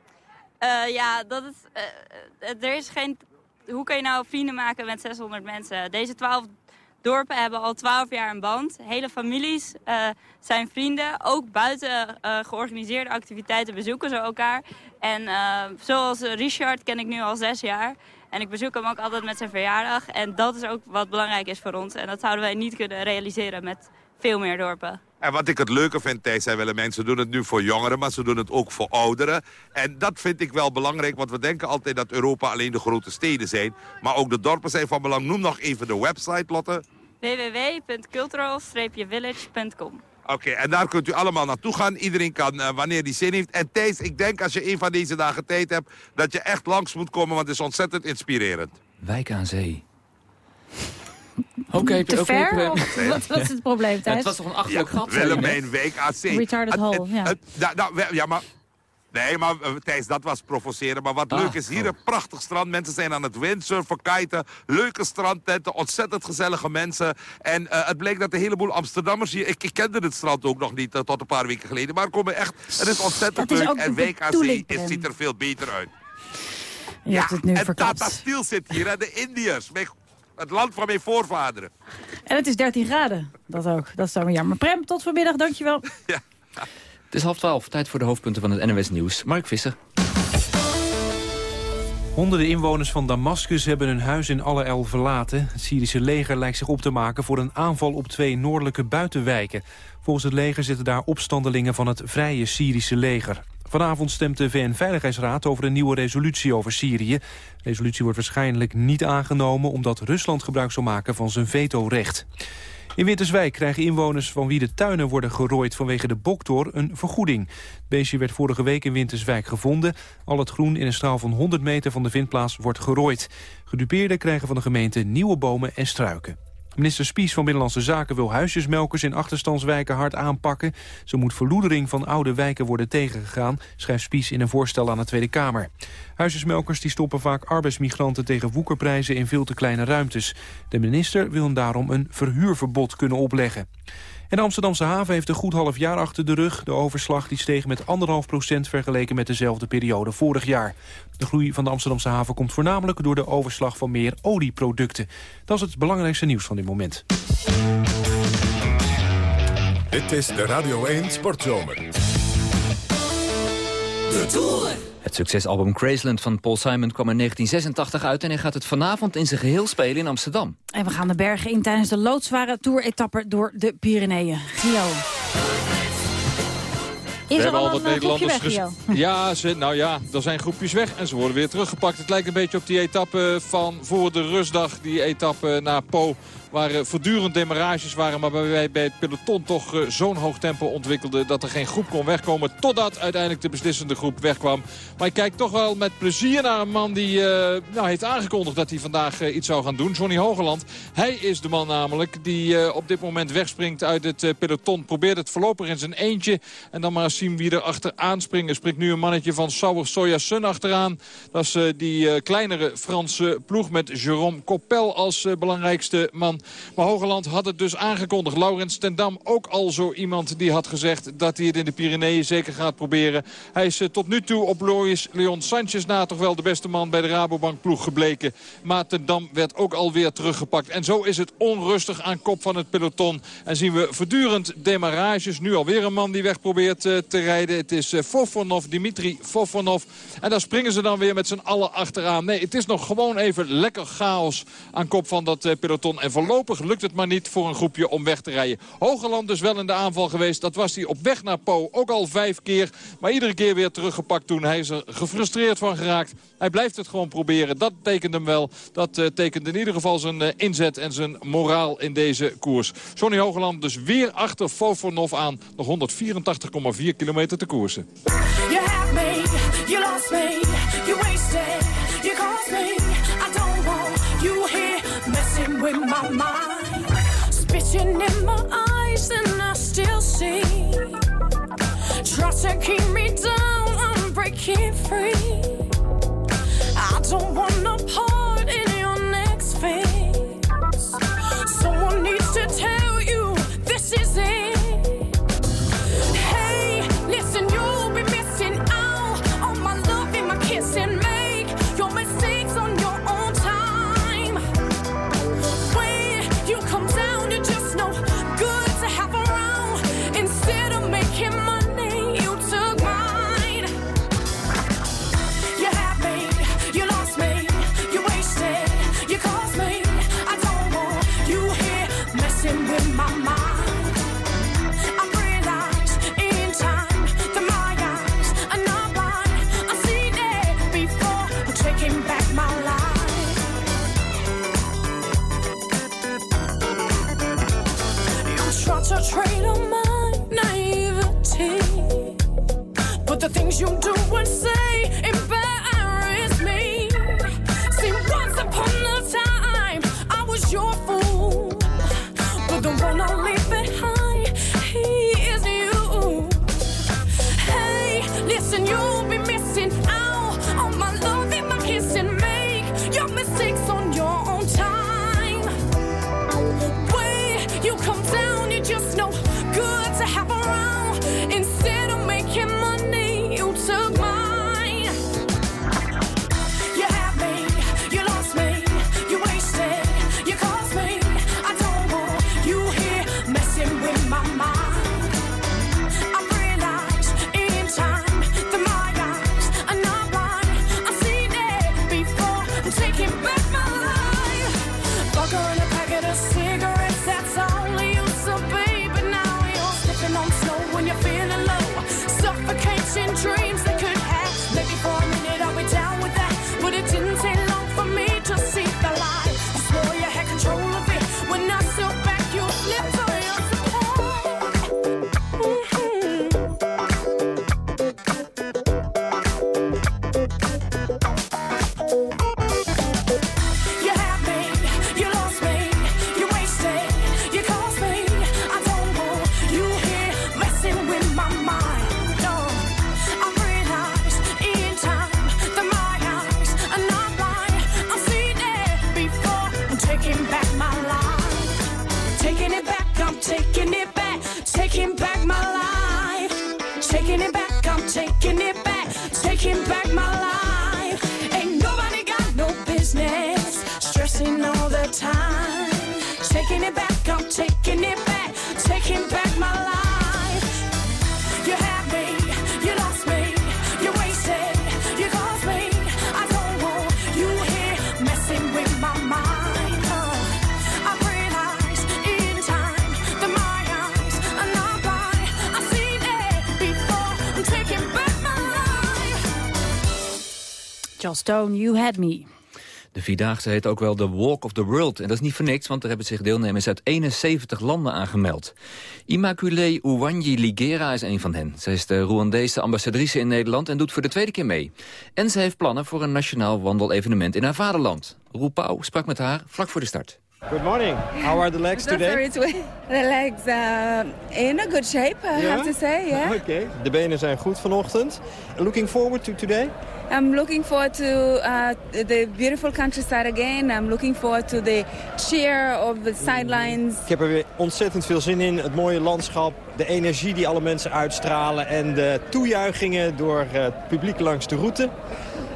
S27: Uh, ja, dat is, uh, er is geen... Hoe kun je nou vrienden maken met 600 mensen? Deze 12 dorpen hebben al 12 jaar een band. Hele families zijn vrienden. Ook buiten georganiseerde activiteiten bezoeken ze elkaar. En zoals Richard ken ik nu al zes jaar. En ik bezoek hem ook altijd met zijn verjaardag. En dat is ook wat belangrijk is voor ons. En dat zouden wij niet kunnen realiseren met veel meer dorpen.
S20: En wat ik het leuke vind, Thijs en Willemijn, ze doen het nu voor jongeren, maar ze doen het ook voor ouderen. En dat vind ik wel belangrijk, want we denken altijd dat Europa alleen de grote steden zijn. Maar ook de dorpen zijn van belang. Noem nog even de website, Lotte.
S27: www.cultural-village.com
S20: Oké, en daar kunt u allemaal naartoe gaan. Iedereen kan uh, wanneer die zin heeft. En Thijs, ik denk als je een van deze dagen tijd hebt... dat je echt langs moet komen, want het is ontzettend inspirerend.
S3: Wijk aan zee.
S2: Oké, okay, te okay, ver? Okay. Wat, wat, is het probleem, Thijs?
S3: het was toch een achterlijk
S20: ja,
S3: gat?
S20: Willemijn, Wijk AC.
S2: Retarded hole, ja.
S20: nou, nou, ja, maar... Nee, maar uh, Thijs, dat was provoceren. Maar wat ah, leuk is, hier een prachtig strand. Mensen zijn aan het windsurfen, kiten. Leuke strandtenten, ontzettend gezellige mensen. En uh, het bleek dat een heleboel Amsterdammers hier... Ik, ik kende het strand ook nog niet uh, tot een paar weken geleden. Maar komen echt... Het is ontzettend
S2: dat
S20: leuk.
S2: Is
S20: en Wijk aan Zee ziet er veel beter uit.
S2: Je ja, het nu
S20: en
S2: verkapt.
S20: Tata Steel zit hier, hè, de Indiërs. Het land van mijn voorvaderen.
S2: En het is 13 graden. Dat ook. Dat is dan jammer. Prem, tot vanmiddag. Dankjewel.
S20: Ja.
S3: Het is half twaalf. Tijd voor de hoofdpunten van het NOS Nieuws. Mark Visser.
S4: Honderden inwoners van Damascus hebben hun huis in alle el verlaten. Het Syrische leger lijkt zich op te maken voor een aanval op twee noordelijke buitenwijken. Volgens het leger zitten daar opstandelingen van het Vrije Syrische leger. Vanavond stemt de VN-veiligheidsraad over een nieuwe resolutie over Syrië. De resolutie wordt waarschijnlijk niet aangenomen... omdat Rusland gebruik zal maken van zijn vetorecht. In Winterswijk krijgen inwoners van wie de tuinen worden gerooid vanwege de boktor een vergoeding. Het beestje werd vorige week in Winterswijk gevonden. Al het groen in een straal van 100 meter van de vindplaats wordt gerooid. Gedupeerden krijgen van de gemeente nieuwe bomen en struiken. Minister Spies van Binnenlandse Zaken wil huisjesmelkers in achterstandswijken hard aanpakken. Zo moet verloedering van oude wijken worden tegengegaan, schrijft Spies in een voorstel aan de Tweede Kamer. Huisjesmelkers die stoppen vaak arbeidsmigranten tegen woekerprijzen in veel te kleine ruimtes. De minister wil daarom een verhuurverbod kunnen opleggen. En de Amsterdamse haven heeft een goed half jaar achter de rug. De overslag die steeg met 1,5 procent vergeleken met dezelfde periode vorig jaar. De groei van de Amsterdamse haven komt voornamelijk door de overslag van meer olieproducten. Dat is het belangrijkste nieuws van dit moment.
S1: Dit is de Radio 1 Sportzomer. De Tour.
S3: Het succesalbum Graceland van Paul Simon kwam in 1986 uit... en hij gaat het vanavond in zijn geheel spelen in Amsterdam.
S2: En we gaan de bergen in tijdens de loodzware tour-etappe door de Pyreneeën. Gio. Is
S15: we
S2: er
S15: hebben
S2: al
S15: al
S2: een
S15: wat
S2: eh, groepje
S15: Nederlanders
S2: weg?
S15: Ja, ze, nou ja, er zijn groepjes weg en ze worden weer teruggepakt. Het lijkt een beetje op die etappe van voor de rustdag. Die etappe naar Po. Waar eh, voortdurend demarages waren. Maar waarbij bij het peloton toch eh, zo'n hoog tempo ontwikkelde. Dat er geen groep kon wegkomen. Totdat uiteindelijk de beslissende groep wegkwam. Maar ik kijk toch wel met plezier naar een man die eh, nou, heeft aangekondigd dat hij vandaag iets zou gaan doen. Johnny Hogeland. Hij is de man namelijk die op dit moment wegspringt uit het peloton. Probeert het voorlopig in zijn eentje. En dan maar zien wie er achteraan springt. Springt nu een mannetje van Sauer Soja Sun achteraan. Dat is die kleinere Franse ploeg met Jérôme Coppel als belangrijkste man. Maar Hogeland had het dus aangekondigd. Laurens ten Dam ook al zo iemand die had gezegd dat hij het in de Pyreneeën zeker gaat proberen. Hij is eh, tot nu toe op Lois Leon Sanchez na toch wel de beste man bij de Rabobank ploeg gebleken. Maar ten Dam werd ook alweer teruggepakt. En zo is het onrustig aan kop van het peloton. En zien we voortdurend demarages. Nu alweer een man die weg probeert eh, te rijden. Het is eh, Fofonov, Dimitri Fofonov. En daar springen ze dan weer met z'n allen achteraan. Nee, het is nog gewoon even lekker chaos aan kop van dat peloton. En voorlopig lukt het maar niet voor een groepje om weg te rijden. Hogeland dus wel in de aanval geweest. Dat was hij op weg naar Po ook al vijf keer. Maar iedere keer weer teruggepakt toen. Hij is er gefrustreerd van geraakt. Hij blijft het gewoon proberen. Dat tekent hem wel. Dat eh, tekent in ieder geval zijn eh, inzet en zijn moraal in deze koers. Sonny Hogeland dus weer achter Fofonov aan. Nog 184,4 kilometer te koersen.
S29: You with my mind. Spitting in my eyes and I still see. Try to keep me down, I'm breaking free. I don't want taking
S2: Stone, You Had Me.
S3: De Vierdaagse heet ook wel de Walk of the World. En dat is niet voor niks, want er hebben zich deelnemers uit 71 landen aangemeld. Immaculée Ouwanji Ligera is een van hen. Zij is de Rwandese ambassadrice in Nederland en doet voor de tweede keer mee. En ze heeft plannen voor een nationaal wandelevenement in haar vaderland. Roep Pauw sprak met haar vlak voor de start.
S30: Good morning. How are the legs today?
S31: The legs are in a good shape, I have to say. Yeah.
S30: Okay. De benen zijn goed vanochtend. Looking forward to today?
S31: I'm looking forward to uh, the beautiful countryside again. I'm looking forward to the cheer of the sidelines.
S30: Ik heb er weer ontzettend veel zin in. Het mooie landschap, de energie die alle mensen uitstralen... en de toejuichingen door uh, het publiek langs de route.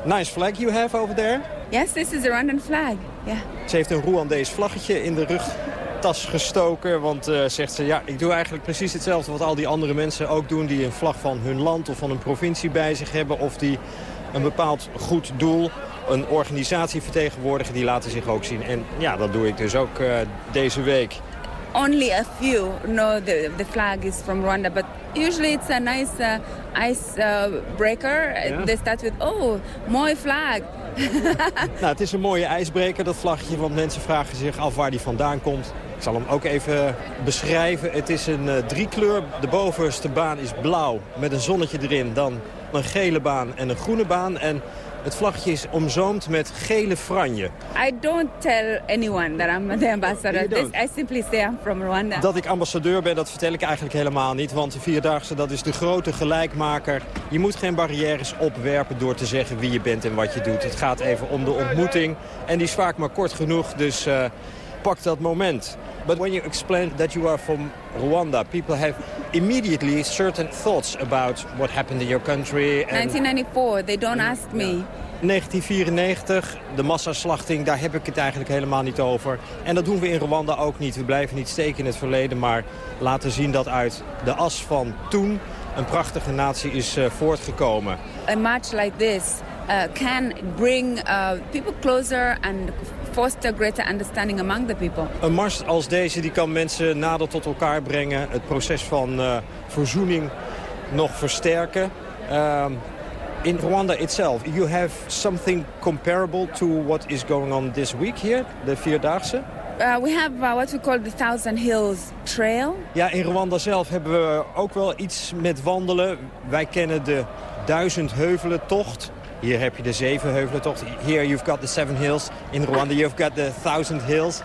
S30: Nice flag you have over there.
S31: Yes, this is a Rwandan flag. Yeah.
S30: Ze heeft een Rwandees vlaggetje in de rugtas gestoken. Want uh, zegt ze, ja, ik doe eigenlijk precies hetzelfde wat al die andere mensen ook doen... die een vlag van hun land of van een provincie bij zich hebben... of die een bepaald goed doel, een organisatie vertegenwoordigen, die laten zich ook zien. En ja, dat doe ik dus ook uh, deze week.
S31: Only a few know the, the flag is from Rwanda, but usually it's a nice uh, icebreaker. Yeah. They start with, oh, mooi flag.
S30: nou, het is een mooie ijsbreker, dat vlaggetje, want mensen vragen zich af waar die vandaan komt. Ik zal hem ook even beschrijven. Het is een uh, driekleur. De bovenste baan is blauw met een zonnetje erin. Dan een gele baan en een groene baan. En het vlaggetje is omzoomd met gele franje.
S31: I don't tell anyone that I'm the ambassador. This, I simply say I'm from Rwanda.
S30: Dat ik ambassadeur ben, dat vertel ik eigenlijk helemaal niet. Want de Vierdaagse, dat is de grote gelijkmaker. Je moet geen barrières opwerpen door te zeggen wie je bent en wat je doet. Het gaat even om de ontmoeting. En die is vaak maar kort genoeg, dus uh, pak dat moment. But when you explain that you are from Rwanda, people have immediately certain thoughts about what happened in your country.
S31: And 1994, they don't ask me.
S30: 1994, de massaslachting, daar heb ik het eigenlijk helemaal niet over. En dat doen we in Rwanda ook niet. We blijven niet steken in het verleden, maar laten zien dat uit de as van toen een prachtige natie is uh, voortgekomen.
S31: A march like this can bring uh, people closer and foster greater understanding among the people.
S30: Een mars als deze die kan mensen nader tot elkaar brengen. Het proces van uh, verzoening nog versterken. Um, in Rwanda itself, you have something comparable to what is going on this week here, de Vierdaagse?
S31: Uh, we have uh, what we call the Thousand Hills Trail.
S30: Ja, in Rwanda zelf hebben we ook wel iets met wandelen. Wij kennen de Duizend Heuvelen tocht. Hier heb je de zeven toch? Here you've got the seven hills. In Rwanda you've got the thousand hills.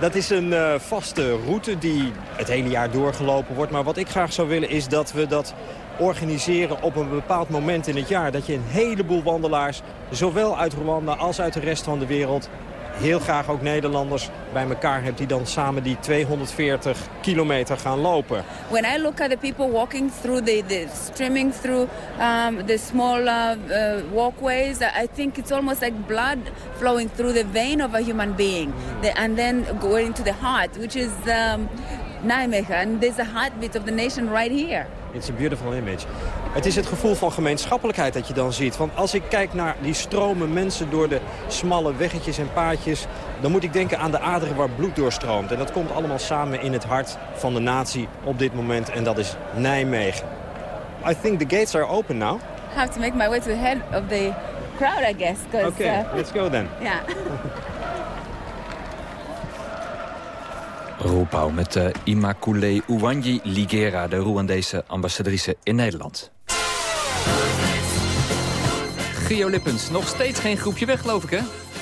S30: Dat is een uh, vaste route die het hele jaar doorgelopen wordt. Maar wat ik graag zou willen is dat we dat organiseren op een bepaald moment in het jaar. Dat je een heleboel wandelaars, zowel uit Rwanda als uit de rest van de wereld heel graag ook Nederlanders bij elkaar hebt... die dan samen die 240 kilometer gaan lopen.
S31: When I look at the people walking through the, the streaming through um, the small uh, uh, walkways, I think it's almost like blood flowing through the vein of a human being. The, and then going to the heart, which is um, Nijmegen. And there's a heartbeat of the nation right here.
S30: It's a beautiful image. Het is het gevoel van gemeenschappelijkheid dat je dan ziet. Want als ik kijk naar die stromen mensen door de smalle weggetjes en paadjes... dan moet ik denken aan de aderen waar bloed doorstroomt. En dat komt allemaal samen in het hart van de natie op dit moment. En dat is Nijmegen. I think the gates are open now.
S31: I have to make my way to the head of the crowd, I guess.
S30: Okay, uh, let's go then.
S31: Yeah.
S3: Roepau met uh, Immaculée Ouwanji Ligera, de Rwandese ambassadrice in Nederland. Gio Lippens, nog steeds geen groepje weg geloof ik hè?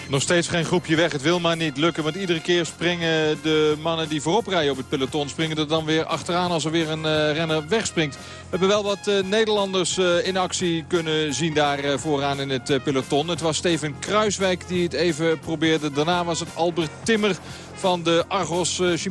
S15: Nog steeds geen groepje weg. Het wil maar niet lukken. Want iedere keer springen de mannen die voorop rijden op het peloton... springen er dan weer achteraan als er weer een uh, renner wegspringt. We hebben wel wat uh, Nederlanders uh, in actie kunnen zien daar vooraan in het peloton. Het was Steven Kruiswijk die het even probeerde. Daarna was het Albert Timmer van de Argos eh.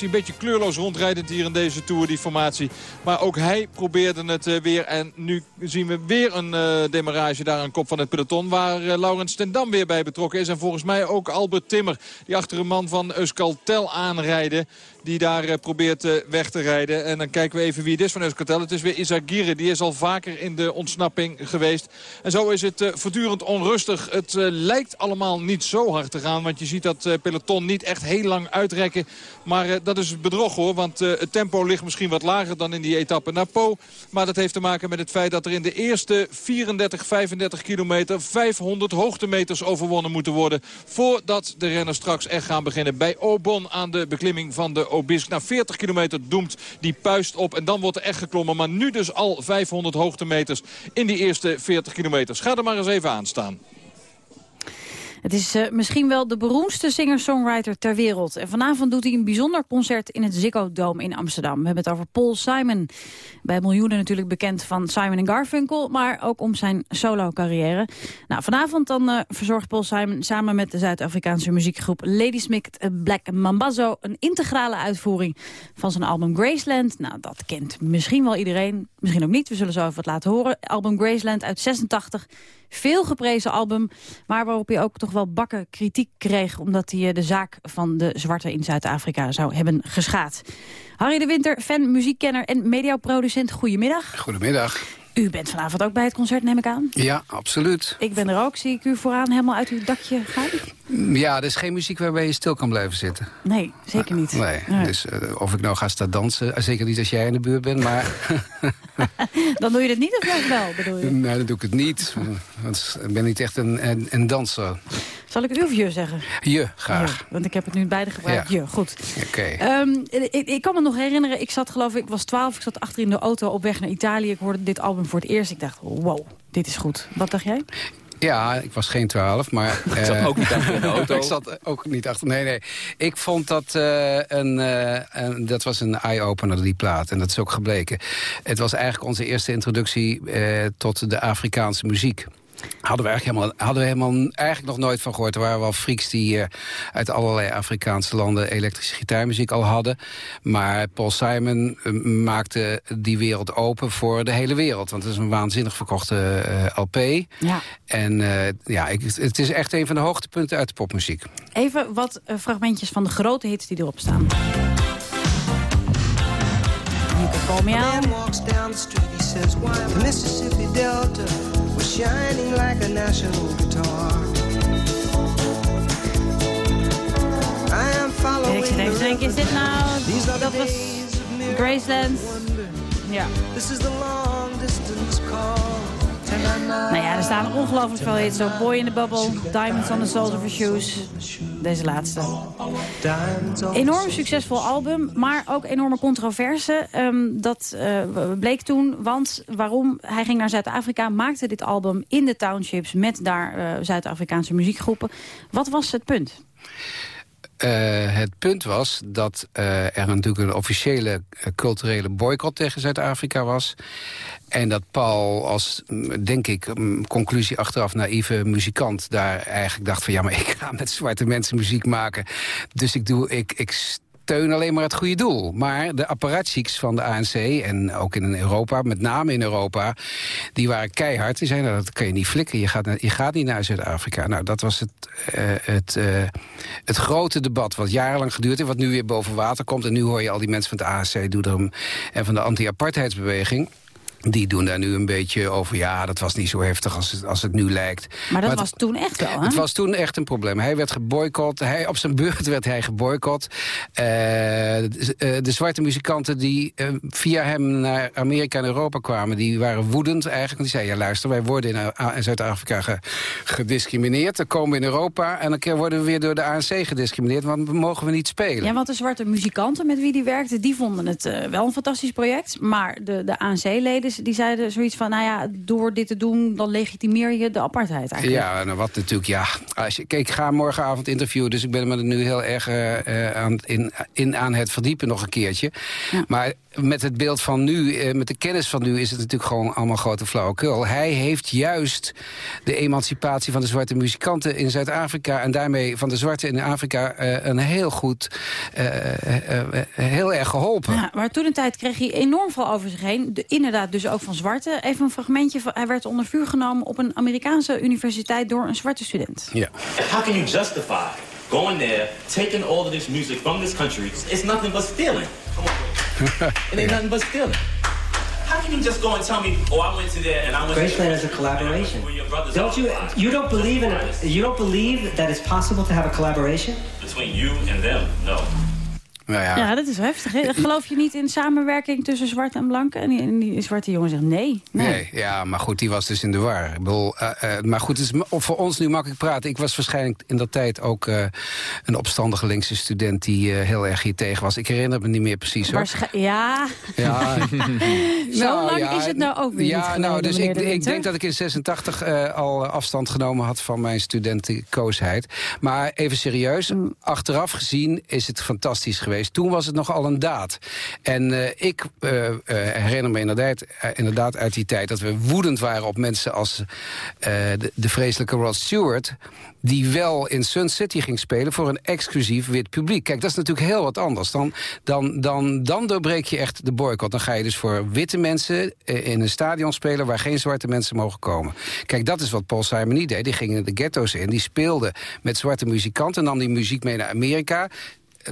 S15: Een beetje kleurloos rondrijdend hier in deze Tour, die formatie. Maar ook hij probeerde het eh, weer. En nu zien we weer een uh, demarrage daar aan kop van het peloton. Waar uh, Laurens ten Dam weer bij betrokken is. En volgens mij ook Albert Timmer. Die achter een man van Euskaltel aanrijden. Die daar probeert weg te rijden. En dan kijken we even wie het is van Euskartel. Het is weer Isagire. Die is al vaker in de ontsnapping geweest. En zo is het voortdurend onrustig. Het lijkt allemaal niet zo hard te gaan. Want je ziet dat peloton niet echt heel lang uitrekken. Maar dat is bedrog hoor. Want het tempo ligt misschien wat lager dan in die etappe naar Po. Maar dat heeft te maken met het feit dat er in de eerste 34, 35 kilometer 500 hoogtemeters overwonnen moeten worden. Voordat de renners straks echt gaan beginnen. Bij Obon aan de beklimming van de Na 40 kilometer doemt die puist op. En dan wordt er echt geklommen. Maar nu dus al 500 hoogtemeters in die eerste 40 kilometers. Ga er maar eens even aan staan.
S2: Het is uh, misschien wel de beroemdste singer-songwriter ter wereld. En vanavond doet hij een bijzonder concert in het Ziggo Dome in Amsterdam. We hebben het over Paul Simon. Bij miljoenen natuurlijk bekend van Simon Garfunkel... maar ook om zijn solo-carrière. Nou, vanavond dan uh, verzorgt Paul Simon samen met de Zuid-Afrikaanse muziekgroep Ladysmith Black Mambazo... een integrale uitvoering van zijn album Graceland. Nou, dat kent misschien wel iedereen, misschien ook niet. We zullen zo even wat laten horen. Album Graceland uit 86 veel geprezen album, maar waarop hij ook toch wel bakken kritiek kreeg... omdat hij eh, de zaak van de zwarte in Zuid-Afrika zou hebben geschaad. Harry de Winter, fan, muziekkenner en mediaproducent. Goedemiddag.
S32: Goedemiddag.
S2: U bent vanavond ook bij het concert, neem ik aan?
S32: Ja, absoluut.
S2: Ik ben er ook. Zie ik u vooraan helemaal uit uw dakje gaan?
S32: Ja, er is geen muziek waarbij je stil kan blijven zitten.
S2: Nee, zeker niet.
S32: Nee, dus uh, of ik nou ga staan dansen, eh, zeker niet als jij in de buurt bent, maar...
S2: dan doe je het niet of wel, bedoel je?
S32: Nee, dan doe ik het niet. Want ik ben niet echt een, een, een danser.
S2: Zal ik u of je zeggen?
S32: Je, graag.
S2: want ik heb het nu beide gebruikt. Ja. Je, goed.
S32: Oké.
S2: Ehm, ik, ik, kan me nog herinneren, ik zat geloof ik, ik was 12, ik zat achter in de auto op weg naar Italië. Ik hoorde dit album voor het eerst. Ik dacht, wow, dit is goed. Wat dacht jij?
S32: Ja, ik was geen twaalf, maar...
S3: ik zat ook niet achter de auto.
S32: ik zat ook niet achter... Nee, nee. Ik vond dat uh, een, uh, een... Dat was een eye-opener, die plaat. En dat is ook gebleken. Het was eigenlijk onze eerste introductie uh, tot de Afrikaanse muziek. Hadden we, eigenlijk helemaal, hadden we helemaal eigenlijk nog nooit van gehoord. Er waren wel freaks die uh, uit allerlei Afrikaanse landen elektrische gitaarmuziek al hadden. Maar Paul Simon uh, maakte die wereld open voor de hele wereld. Want het is een waanzinnig verkochte uh, LP.
S2: Ja.
S32: En ja, ik, het is echt een van de hoogtepunten uit de popmuziek.
S2: Even wat fragmentjes van de grote hits die erop staan. You can call me out. Walks down the street, he says, why the Mississippi Delta was shining like a national guitar. I am following ik zit even te denken, is dit nou... Dat was Graceland. Ja. This is the long distance call. Nou ja, er staan ongelooflijk veel hits op. Boy in the Bubble, Diamonds on the Soles of Her Shoes. Deze laatste. Enorm succesvol album, maar ook enorme controverse. Um, dat uh, bleek toen, want waarom? Hij ging naar Zuid-Afrika, maakte dit album in de townships... met daar uh, Zuid-Afrikaanse muziekgroepen. Wat was het punt?
S32: Uh, het punt was dat uh, er natuurlijk een officiële culturele boycott tegen Zuid-Afrika was. En dat Paul als, denk ik, conclusie achteraf naïeve muzikant... daar eigenlijk dacht van, ja, maar ik ga met zwarte mensen muziek maken. Dus ik, doe, ik, ik steun alleen maar het goede doel. Maar de apparatchiks van de ANC en ook in Europa, met name in Europa... die waren keihard. Die zeiden, nou, dat kan je niet flikken. Je gaat, je gaat niet naar Zuid-Afrika. Nou, dat was het, uh, het, uh, het grote debat wat jarenlang geduurd heeft... wat nu weer boven water komt. En nu hoor je al die mensen van het ANC, Doedrum... en van de anti-apartheidsbeweging die doen daar nu een beetje over, ja, dat was niet zo heftig als het, als het nu lijkt.
S2: Maar dat was toen echt wel, hè?
S32: Het was toen echt een probleem. Hij werd geboycott, hij, op zijn beurt werd hij geboycott. Uh, de, uh, de, zwarte muzikanten die uh, via hem naar Amerika en Europa kwamen... die waren woedend eigenlijk. Die zeiden, ja luister, wij worden in, Zuid-Afrika ge, gediscrimineerd. Dan komen we in Europa en dan worden we weer door de ANC gediscrimineerd... want we mogen we niet spelen.
S2: Ja, want de zwarte muzikanten met wie die werkte... die vonden het wel een fantastisch project. Maar de, de ANC-leden die zeiden zoiets van... nou ja, door dit te doen, dan legitimeer je de apartheid eigenlijk.
S32: Ja, nou wat natuurlijk, ja. Als je, kijk, ik ga morgenavond interviewen... dus ik ben me er nu heel erg uh, aan, in, in, aan het verdiepen nog een keertje. Ja. Maar met het beeld van nu, eh, met de kennis van nu... is het natuurlijk gewoon allemaal grote flauwekul. Hij heeft juist de emancipatie van de zwarte muzikanten in Zuid-Afrika... en daarmee van de zwarte in Afrika een heel goed, heel erg geholpen.
S2: Ja, maar toen een tijd kreeg hij enorm veel over zich heen. De, inderdaad dus ook van zwarte. Even een fragmentje. Van, hij werd onder vuur genomen op een Amerikaanse universiteit... door een zwarte student.
S32: Ja.
S33: How can you justify going there, taking all of this music from this country, it's nothing but stealing. it ain't nothing but stealing. How can you just go and tell me, oh, I went to there and I went
S34: Graceland is a collaboration. Don't you? You don't believe in it? You don't believe that it's possible to have a collaboration
S33: between you and them? No.
S32: Nou ja.
S2: Ja, dat is heftig. Geloof je niet in samenwerking tussen zwart en blank? En die, en die zwarte jongen zegt nee. nee.
S32: Nee, ja, maar goed, die was dus in de war. Ik bedoel, eh, eh, maar goed, het is voor ons nu makkelijk praten. Ik was waarschijnlijk in dat tijd ook eh, een opstandige linkse student... die heel erg hier tegen was. Ik herinner me niet meer precies, hoor.
S2: Waarsch- ja,
S32: Ja.
S2: zo
S32: Nou,
S2: lang
S32: ja,
S2: is het nou ook weer
S32: Ja,
S2: niet geleden,
S32: nou, dus ik,
S2: De
S32: ik denk dat ik in 86 eh, al afstand genomen had van mijn studentenkoosheid. Maar even serieus,
S2: Mm.
S32: achteraf gezien is het fantastisch geweest. Toen was het nogal een daad. En eh, ik eh, eh, herinner me inderdaad, inderdaad uit die tijd... dat we woedend waren op mensen als de, de vreselijke Rod Stewart die wel in Sun City ging spelen voor een exclusief wit publiek. Kijk, dat is natuurlijk heel wat anders. Dan, dan, dan, dan doorbreek je echt de boycott. Dan ga je dus voor witte mensen in een stadion spelen... waar geen zwarte mensen mogen komen. Kijk, dat is wat Paul Simon deed. Die ging de ghetto's in, die speelde met zwarte muzikanten... nam die muziek mee naar Amerika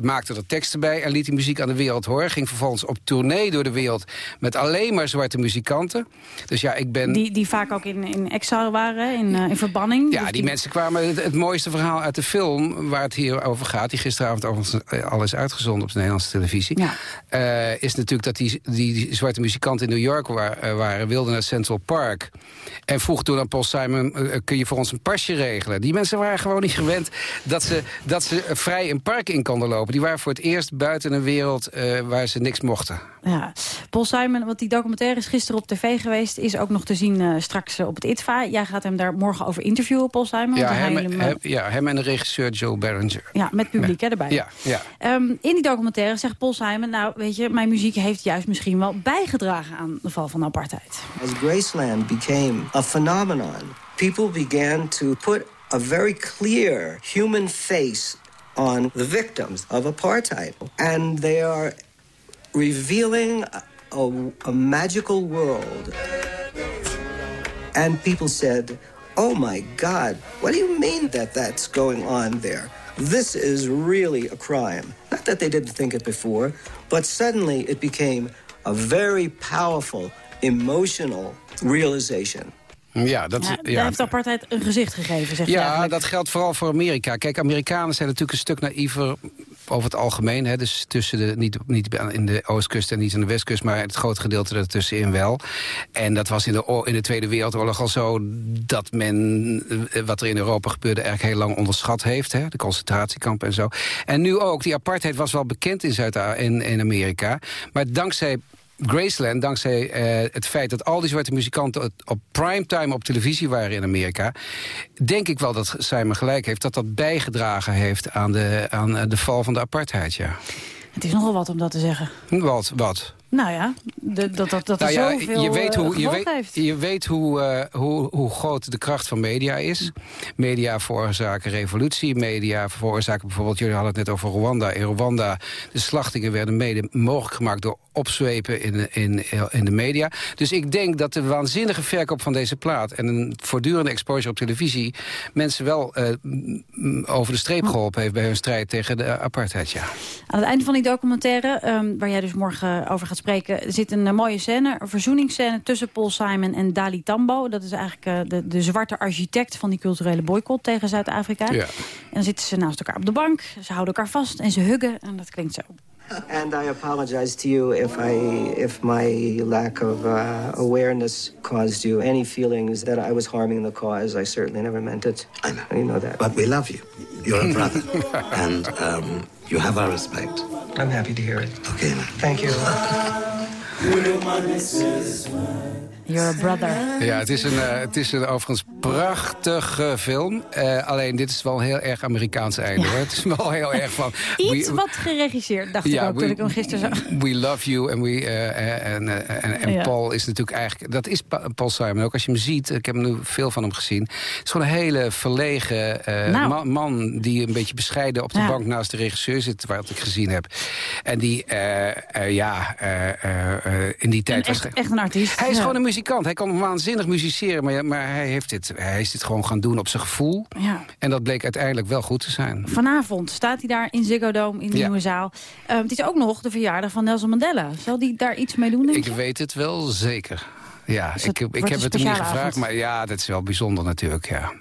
S32: maakte er teksten bij en liet die muziek aan de wereld horen. Ging vervolgens op tournee door de wereld met alleen maar zwarte muzikanten. Dus ja, ik ben...
S2: Die, die vaak ook in, in exile waren, in, eh, in verbanning.
S32: Ja,
S2: Dus
S32: die mensen kwamen... Het, het mooiste verhaal uit de film waar het hier over gaat... die gisteravond overigens eh, al is uitgezonden op de Nederlandse televisie... eh, is natuurlijk dat die, die, die zwarte muzikanten in New York wa- waren... wilden naar Central Park. En vroeg toen aan Paul Simon... kun je voor ons een pasje regelen? Die mensen waren gewoon niet gewend... dat ze, dat ze vrij een park in konden lopen. Die waren voor het eerst buiten een wereld eh, waar ze niks mochten.
S2: Ja, Paul Simon, want die documentaire is gisteren op tv geweest... is ook nog te zien eh, straks eh, op het ITVA. Jij gaat hem daar morgen over interviewen, Paul Simon.
S32: Ja hem,
S2: je hem,
S32: hem- ja, hem en de regisseur Joe Berlinger.
S2: ja, met publiek hè, erbij.
S32: Ja, ja.
S2: Ehm, in die documentaire zegt Paul Simon... nou, weet je, mijn muziek heeft juist misschien wel bijgedragen... aan de val van de apartheid.
S35: As Graceland became a phenomenon, people began to put a very clear human face on the victims of apartheid. And they are revealing a, a, magical world. And people said, oh my God, what do you mean that that's going on there? This is really a crime. Not that they didn't think it before, but suddenly it became a very powerful, emotional realization.
S32: Ja, dat,
S2: Ja, heeft de apartheid een gezicht gegeven, zeg
S32: Ja, dat geldt vooral voor Amerika. Kijk, Amerikanen zijn natuurlijk een stuk naïver over het algemeen. Hè. Dus tussen de, niet, niet in de oostkust en niet in de westkust... maar het grote gedeelte ertussenin wel. En dat was in de, in de Tweede Wereldoorlog al zo... dat men eh, wat er in Europa gebeurde eigenlijk heel lang onderschat heeft. Hè. De concentratiekampen en zo. En nu ook. Die apartheid was wel bekend in, Zuid in, in Amerika. Maar dankzij Graceland, dankzij eh, het feit dat al die zwarte muzikanten op- primetime op televisie waren in Amerika, denk ik wel dat Simon gelijk heeft dat dat bijgedragen heeft aan de, aan eh, de val van de apartheid, ja.
S2: Het is nogal wat om dat te zeggen.
S32: Wat, wat?
S2: Nou ja, de- dat, dat, dat
S32: Nou
S2: er
S32: ja,
S2: zoveel
S32: je weet,
S2: eh,
S32: hoe, je,
S2: gevolg
S32: weet,
S2: heeft.
S32: je weet hoe, eh, hoe, hoe groot de kracht van media is. Media veroorzaken revolutie. Media veroorzaken bijvoorbeeld, jullie hadden het net over Rwanda. In Rwanda, de slachtingen werden mede mogelijk gemaakt door opzwepen in, de- in, in de media. Dus ik denk dat de waanzinnige verkoop van deze plaat... en een voortdurende exposure op televisie... mensen wel eh, over de streep geholpen heeft bij hun strijd tegen de apartheid, ja.
S2: Aan het einde van die documentaire, ehm, waar jij dus morgen over gaat spreken... zit een eh, mooie scène, een verzoeningsscène tussen Paul Simon en Dali Tambo. Dat is eigenlijk eh, de, de zwarte architect van die culturele boycott tegen Zuid-Afrika.
S35: Ja.
S2: En dan zitten ze naast elkaar op de bank, ze houden elkaar vast en ze huggen. En dat klinkt zo.
S35: And I apologize to you if I, if my lack of uh, awareness caused you any feelings that I was harming the cause. I certainly never meant it. I know. You know that.
S36: But we love you. You're a brother. and um, you have our respect.
S35: I'm happy to hear it.
S36: Okay.
S35: Thank you.
S2: You're a brother.
S32: Ja, het is een, eh, het is een overigens prachtige film. Eh, alleen dit is wel heel erg Amerikaans einde, hoor. Het is wel heel erg van...
S2: Iets
S32: we-
S2: wat geregisseerd, dacht ik ook toen ik hem gisteren zag.
S32: We love you. En, we, eh, en,
S2: Ja.
S32: Paul is natuurlijk eigenlijk... Dat is Pa- Paul Simon ook. Als je hem ziet, ik heb nu veel van hem gezien. Het is gewoon een hele verlegen
S2: Nou.
S32: man, man... die een beetje bescheiden op de bank naast de regisseur zit... wat ik gezien heb. En die, ja, in die tijd...
S2: Echt,
S32: was,
S2: echt een artiest.
S32: hij is gewoon een muzikant. Hij kan waanzinnig musiceren. Maar, maar hij, heeft dit, hij is dit gewoon gaan doen op zijn gevoel.
S2: Ja.
S32: En dat bleek uiteindelijk wel goed te zijn.
S2: Vanavond staat hij daar in Ziggo Dome in de nieuwe zaal. Uh, het is ook nog de verjaardag van Nelson Mandela. Zal die daar iets mee doen,
S32: Ik weet het wel zeker. Ja, ik, ik heb het hem niet gevraagd, maar ja, dat is wel bijzonder natuurlijk, ja.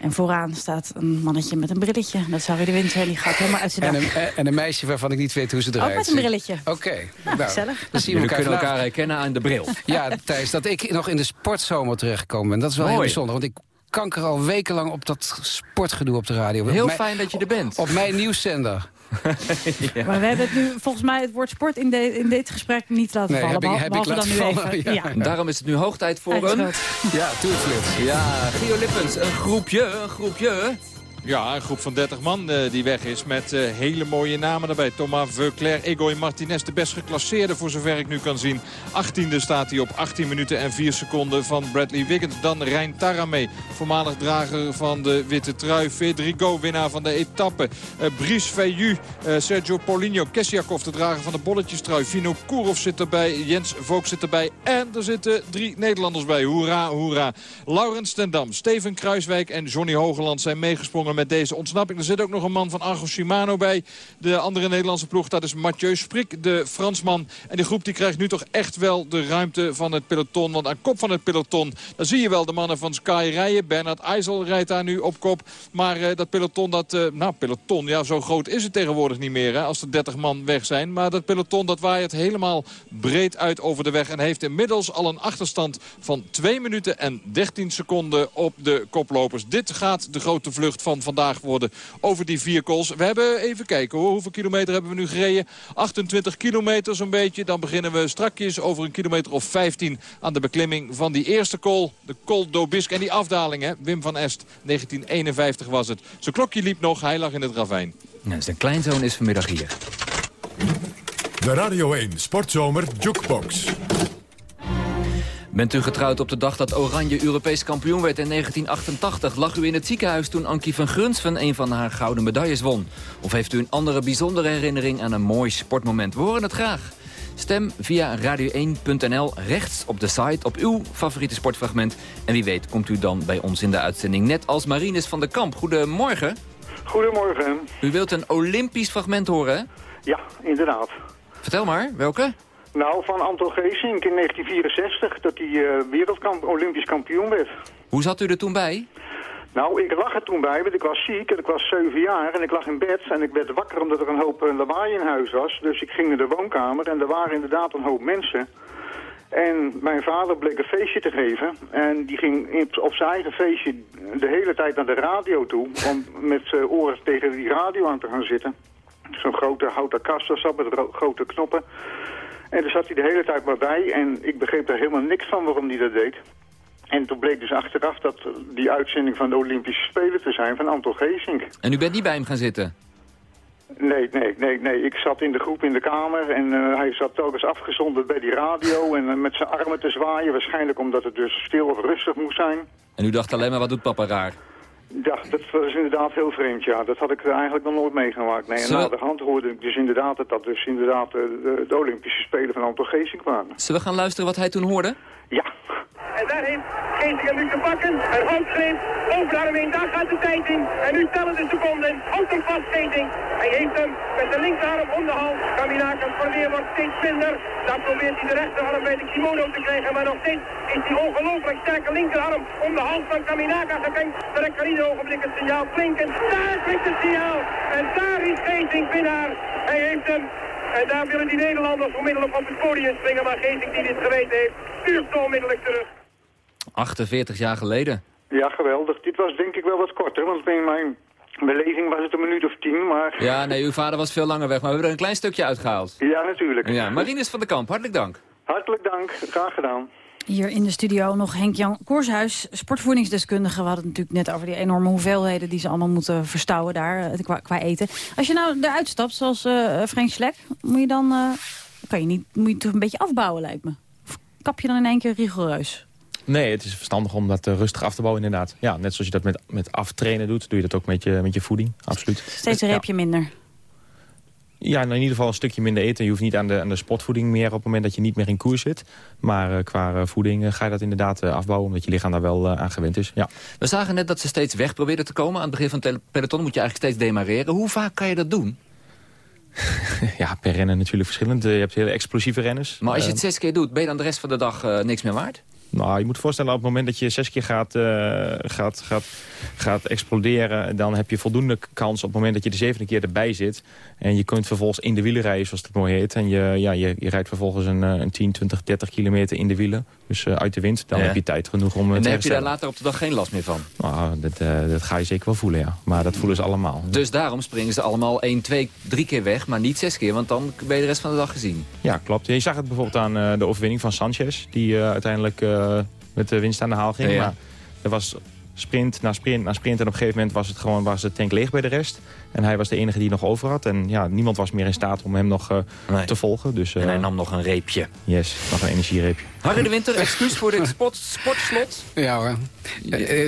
S2: En vooraan staat een mannetje met een brilletje. Dat zou je de winter, die gaat helemaal uit zijn
S32: en een, en een meisje waarvan ik niet weet hoe ze eruit
S2: ziet. Ook met een brilletje.
S32: Oké.
S2: Nou, gezellig.
S3: Dan zien we elkaar kunnen elkaar herkennen aan de bril.
S32: Ja, Thijs, dat ik nog in de sportzomer terechtgekomen ben. Dat is wel heel bijzonder, want ik kanker al wekenlang op dat sportgedoe op de radio.
S3: Heel fijn dat je er bent.
S32: Op mijn nieuwszender.
S2: Maar we hebben het nu volgens mij het woord sport in, de, in dit gesprek niet laten vallen.
S32: Heb ik, heb ik laten vallen,
S2: ja.
S3: Ja. Daarom is het nu hoog tijd voor een...
S32: Ja, toerflits.
S3: Ja, Gio Lippens, een groepje, een groepje...
S15: Ja, een groep van 30 man uh, die weg is met uh, hele mooie namen daarbij. Thomas Veuclair, Egoy Martinez, de best geclasseerde voor zover ik nu kan zien. 18e staat hij op 18 minuten en 4 seconden van Bradley Wiggins. Dan Rijn Taramee, voormalig drager van de witte trui. Federico, winnaar van de etappe. Uh, Brice Feiju, Sergio Paulinho, Kessiakov, de drager van de bolletjestrui. Vino Kourov zit erbij, Jens Vogt zit erbij. En er zitten drie Nederlanders bij. Hoera, hoera. Laurens Tendam, Steven Kruiswijk en Johnny Hogeland zijn meegesprongen met deze ontsnapping. Er zit ook nog een man van Argo Shimano bij. De andere Nederlandse ploeg, dat is Mathieu Sprik, de Fransman. En die groep die krijgt nu toch echt wel de ruimte van het peloton. Want aan kop van het peloton, daar zie je wel de mannen van Sky rijden. Bernard IJssel rijdt daar nu op kop. Maar uh, dat peloton, dat, uh, nou peloton, ja zo groot is het tegenwoordig niet meer. Hè, als er 30 man weg zijn. Maar dat peloton, dat waait helemaal breed uit over de weg. En heeft inmiddels al een achterstand van 2 minuten en 13 seconden op de koplopers. Dit gaat de grote vlucht van vandaag worden over die vier calls. We hebben even kijken hoor, hoeveel kilometer hebben we nu gereden? 28 kilometer zo'n beetje. Dan beginnen we strakjes over een kilometer of 15 aan de beklimming van die eerste call. De Col d'Aubisque en die afdaling, hè? Wim van Est, 1951 was het. Zijn klokje liep nog, hij lag in het ravijn.
S3: Ja, zijn kleinzoon is vanmiddag hier.
S1: De Radio 1 Sportzomer Jukebox.
S3: Bent u getrouwd op de dag dat Oranje Europees kampioen werd in 1988? Lag u in het ziekenhuis toen Ankie van Grunsven een van haar gouden medailles won? Of heeft u een andere bijzondere herinnering aan een mooi sportmoment? We horen het graag. Stem via radio1.nl rechts op de site op uw favoriete sportfragment. En wie weet komt u dan bij ons in de uitzending. Net als Marines van der Kamp. Goedemorgen.
S37: Goedemorgen.
S3: U wilt een Olympisch fragment horen?
S37: Ja, inderdaad.
S3: Vertel maar, welke?
S37: Nou, van Anton Geesink in 1964, dat hij uh, wereldkamp Olympisch kampioen werd.
S3: Hoe zat u er toen bij?
S37: Nou, ik lag er toen bij, want ik was ziek en ik was zeven jaar en ik lag in bed en ik werd wakker omdat er een hoop uh, lawaai in huis was. Dus ik ging naar de woonkamer en er waren inderdaad een hoop mensen. En mijn vader bleek een feestje te geven en die ging op zijn eigen feestje de hele tijd naar de radio toe om met zijn oren tegen die radio aan te gaan zitten. Zo'n grote houten kast was dat met grote knoppen. En daar zat hij de hele tijd maar bij en ik begreep er helemaal niks van waarom hij dat deed. En toen bleek dus achteraf dat die uitzending van de Olympische Spelen te zijn van Anton Geesink.
S3: En u bent niet bij hem gaan zitten?
S37: Nee, nee, nee, nee. Ik zat in de groep in de kamer en uh, hij zat telkens afgezonderd bij die radio en uh, met zijn armen te zwaaien. Waarschijnlijk omdat het dus stil of rustig moest zijn.
S3: En u dacht alleen maar, wat doet papa raar?
S37: Ja, dat was inderdaad heel vreemd, ja. Dat had ik eigenlijk nog nooit meegemaakt. Nee, en
S3: Zullen...
S37: na de hand hoorde ik dus inderdaad dat dat dus inderdaad de, de Olympische Spelen van Anton Geesink waren.
S3: Zullen we gaan luisteren wat hij toen hoorde?
S37: Ja.
S38: En daar hem nu te pakken. Een hoofdgreep, overarm in, daar gaat de tijd in. En nu tellen de seconden. Houdt hem vast, Geesink. Hij heeft hem met de linkerarm om de hals. Kaminakas verweer wordt steeds minder. Dan probeert hij de rechterarm bij de kimono te krijgen. Maar nog steeds is die ongelooflijk sterke linkerarm om de hals van Kaminakas. Dan kan direct kan ieder ogenblik het signaal klinken. Daar klinkt het signaal. En daar is Geesink winnaar. Hij heeft hem. En daar willen die Nederlanders onmiddellijk op het podium springen. Maar Geesink die dit geweten heeft, stuurt onmiddellijk terug.
S3: 48 jaar geleden.
S37: Ja, geweldig. Dit was denk ik wel wat korter, want in mijn beleving was het een minuut of tien, maar...
S3: Ja, nee, uw vader was veel langer weg, maar we hebben er een klein stukje uitgehaald.
S37: Ja, natuurlijk.
S3: Ja, Marines van der Kamp, hartelijk dank.
S37: Hartelijk dank, graag gedaan.
S2: Hier in de studio nog Henk-Jan Koershuis, sportvoedingsdeskundige. We hadden het natuurlijk net over die enorme hoeveelheden... die ze allemaal moeten verstouwen daar eh, qua, qua eten. Als je nou eruit stapt, zoals uh, Frank Schlek... moet je dan uh, kan je niet, moet je toch een beetje afbouwen, lijkt me. Of kap je dan in één keer rigoureus?
S39: Nee, het is verstandig om dat uh, rustig af te bouwen inderdaad. Ja, net zoals je dat met, met aftrainen doet, doe je dat ook met je, met je voeding. Absoluut.
S2: Steeds een reepje ja. minder.
S19: Ja, nou in ieder geval een stukje minder eten. Je hoeft niet aan de, aan de sportvoeding meer op het moment dat je niet meer in koers zit. Maar qua voeding ga je dat inderdaad afbouwen, omdat je lichaam daar wel aan gewend is. Ja.
S3: We zagen net dat ze steeds weg probeerden te komen. Aan het begin van het peloton moet je eigenlijk steeds demareren. Hoe vaak kan je dat doen?
S19: ja, per rennen natuurlijk verschillend. Je hebt hele explosieve renners.
S3: Maar als je het zes keer doet, ben je dan de rest van de dag niks meer waard?
S19: Nou, je moet voorstellen, op het moment dat je zes keer gaat, uh, gaat, gaat, gaat exploderen... dan heb je voldoende kans op het moment dat je de zevende keer erbij zit. En je kunt vervolgens in de wielen rijden, zoals het mooi heet. En je, ja, je, je rijdt vervolgens een, een 10, 20, 30 kilometer in de wielen. Dus uh, uit de wind, dan heb je tijd genoeg om
S3: en
S19: te
S3: heb je daar later op de dag geen last meer van?
S19: Nou, dat, uh, dat ga je zeker wel voelen, ja. Maar dat voelen ze allemaal.
S3: Dus daarom springen ze allemaal 1, 2, 3 keer weg, maar niet zes keer. Want dan ben je de rest van de dag gezien.
S19: Ja, klopt. Je zag het bijvoorbeeld aan de overwinning van Sanchez. Die uiteindelijk met de winst aan de haal ging. Ja, Maar er was sprint na sprint na sprint. En op een gegeven moment was het gewoon was de tank leeg bij de rest. En hij was de enige die nog over had. En ja, niemand was meer in staat om hem nog uh, te volgen. Dus, uh,
S3: en hij nam nog een reepje.
S19: Yes, nog een energiereepje.
S3: Harry de Winter, excuus voor dit sport, sportslot.
S32: Ja hoor.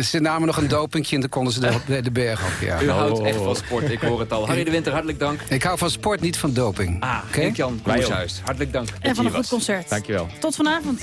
S32: Ze namen nog een dopingje en dan konden ze de, de berg op. Ja.
S3: U houdt echt van sport, ik hoor het al. Harry de Winter, hartelijk dank.
S32: Ik hou van sport, niet van doping.
S3: Ah, okay? Jan Koershuis, hartelijk dank.
S2: En van een goed concert.
S19: Dankjewel.
S2: Tot vanavond.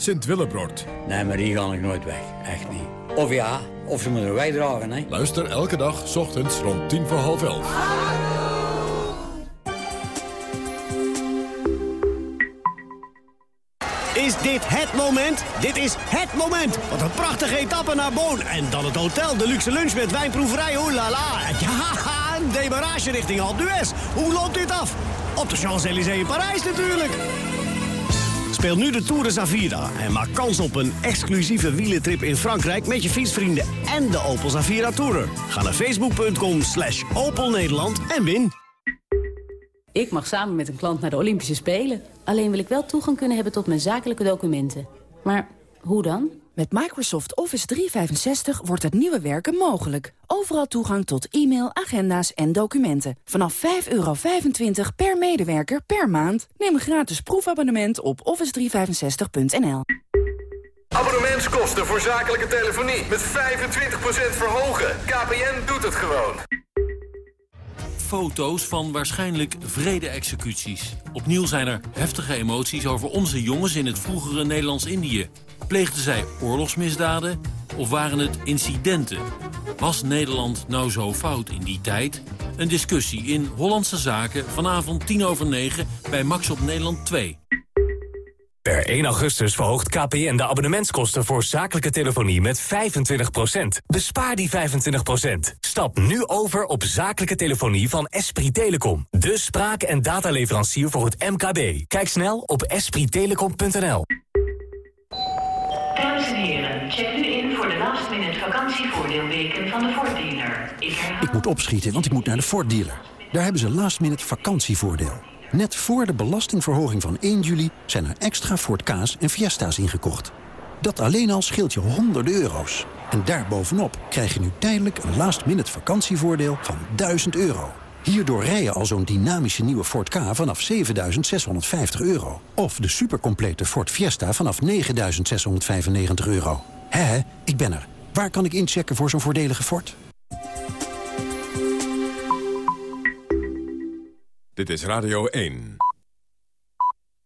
S1: Sint-Willebroord.
S35: Nee, maar die ga ik nooit weg. Echt niet. Of ja, of ze moeten wij dragen, hè.
S1: Luister elke dag, s ochtends, rond tien voor half elf.
S40: Is dit het moment? Dit is het moment! Wat een prachtige etappe naar Boon. En dan het hotel, de luxe lunch met wijnproeverij, oh la la. Ja, een demarage richting Alpe d'Huez. Hoe loopt dit af? Op de Champs-Élysées in Parijs natuurlijk. Speel nu de Tour de en maak kans op een exclusieve wielentrip in Frankrijk... met je fietsvrienden en de Opel Zavira Tourer. Ga naar facebook.com slash Opel Nederland en win.
S41: Ik mag samen met een klant naar de Olympische Spelen. Alleen wil ik wel toegang kunnen hebben tot mijn zakelijke documenten. Maar hoe dan?
S42: Met Microsoft Office 365 wordt het nieuwe werken mogelijk. Overal toegang tot e-mail, agenda's en documenten. Vanaf 5,25 per medewerker per maand. Neem een gratis proefabonnement op office365.nl.
S18: Abonnementskosten voor zakelijke telefonie met 25% verhogen. KPN doet het gewoon.
S43: Foto's van waarschijnlijk vrede-executies. Opnieuw zijn er heftige emoties over onze jongens in het vroegere Nederlands-Indië. Pleegden zij oorlogsmisdaden of waren het incidenten? Was Nederland nou zo fout in die tijd? Een discussie in Hollandse Zaken vanavond 10 over 9 bij Max op Nederland 2.
S44: Per 1 augustus verhoogt KPN de abonnementskosten voor zakelijke telefonie met 25%. Bespaar die 25%. Stap nu over op zakelijke telefonie van Esprit Telecom. De spraak- en dataleverancier voor het MKB. Kijk snel op esprittelecom.nl.
S45: Dames en heren, check nu in voor de last minute vakantievoordeelweken van de Ford dealer. Ik,
S46: ik moet opschieten, want ik moet naar de Ford dealer. Daar hebben ze last minute vakantievoordeel. Net voor de belastingverhoging van 1 juli zijn er extra Ford Ka's en Fiesta's ingekocht. Dat alleen al scheelt je honderden euro's. En daarbovenop krijg je nu tijdelijk een last-minute vakantievoordeel van 1000 euro. Hierdoor rij je al zo'n dynamische nieuwe Ford K vanaf 7650 euro. Of de supercomplete Ford Fiesta vanaf 9695 euro. Hé, ik ben er. Waar kan ik inchecken voor zo'n voordelige Ford?
S1: Dit is Radio 1.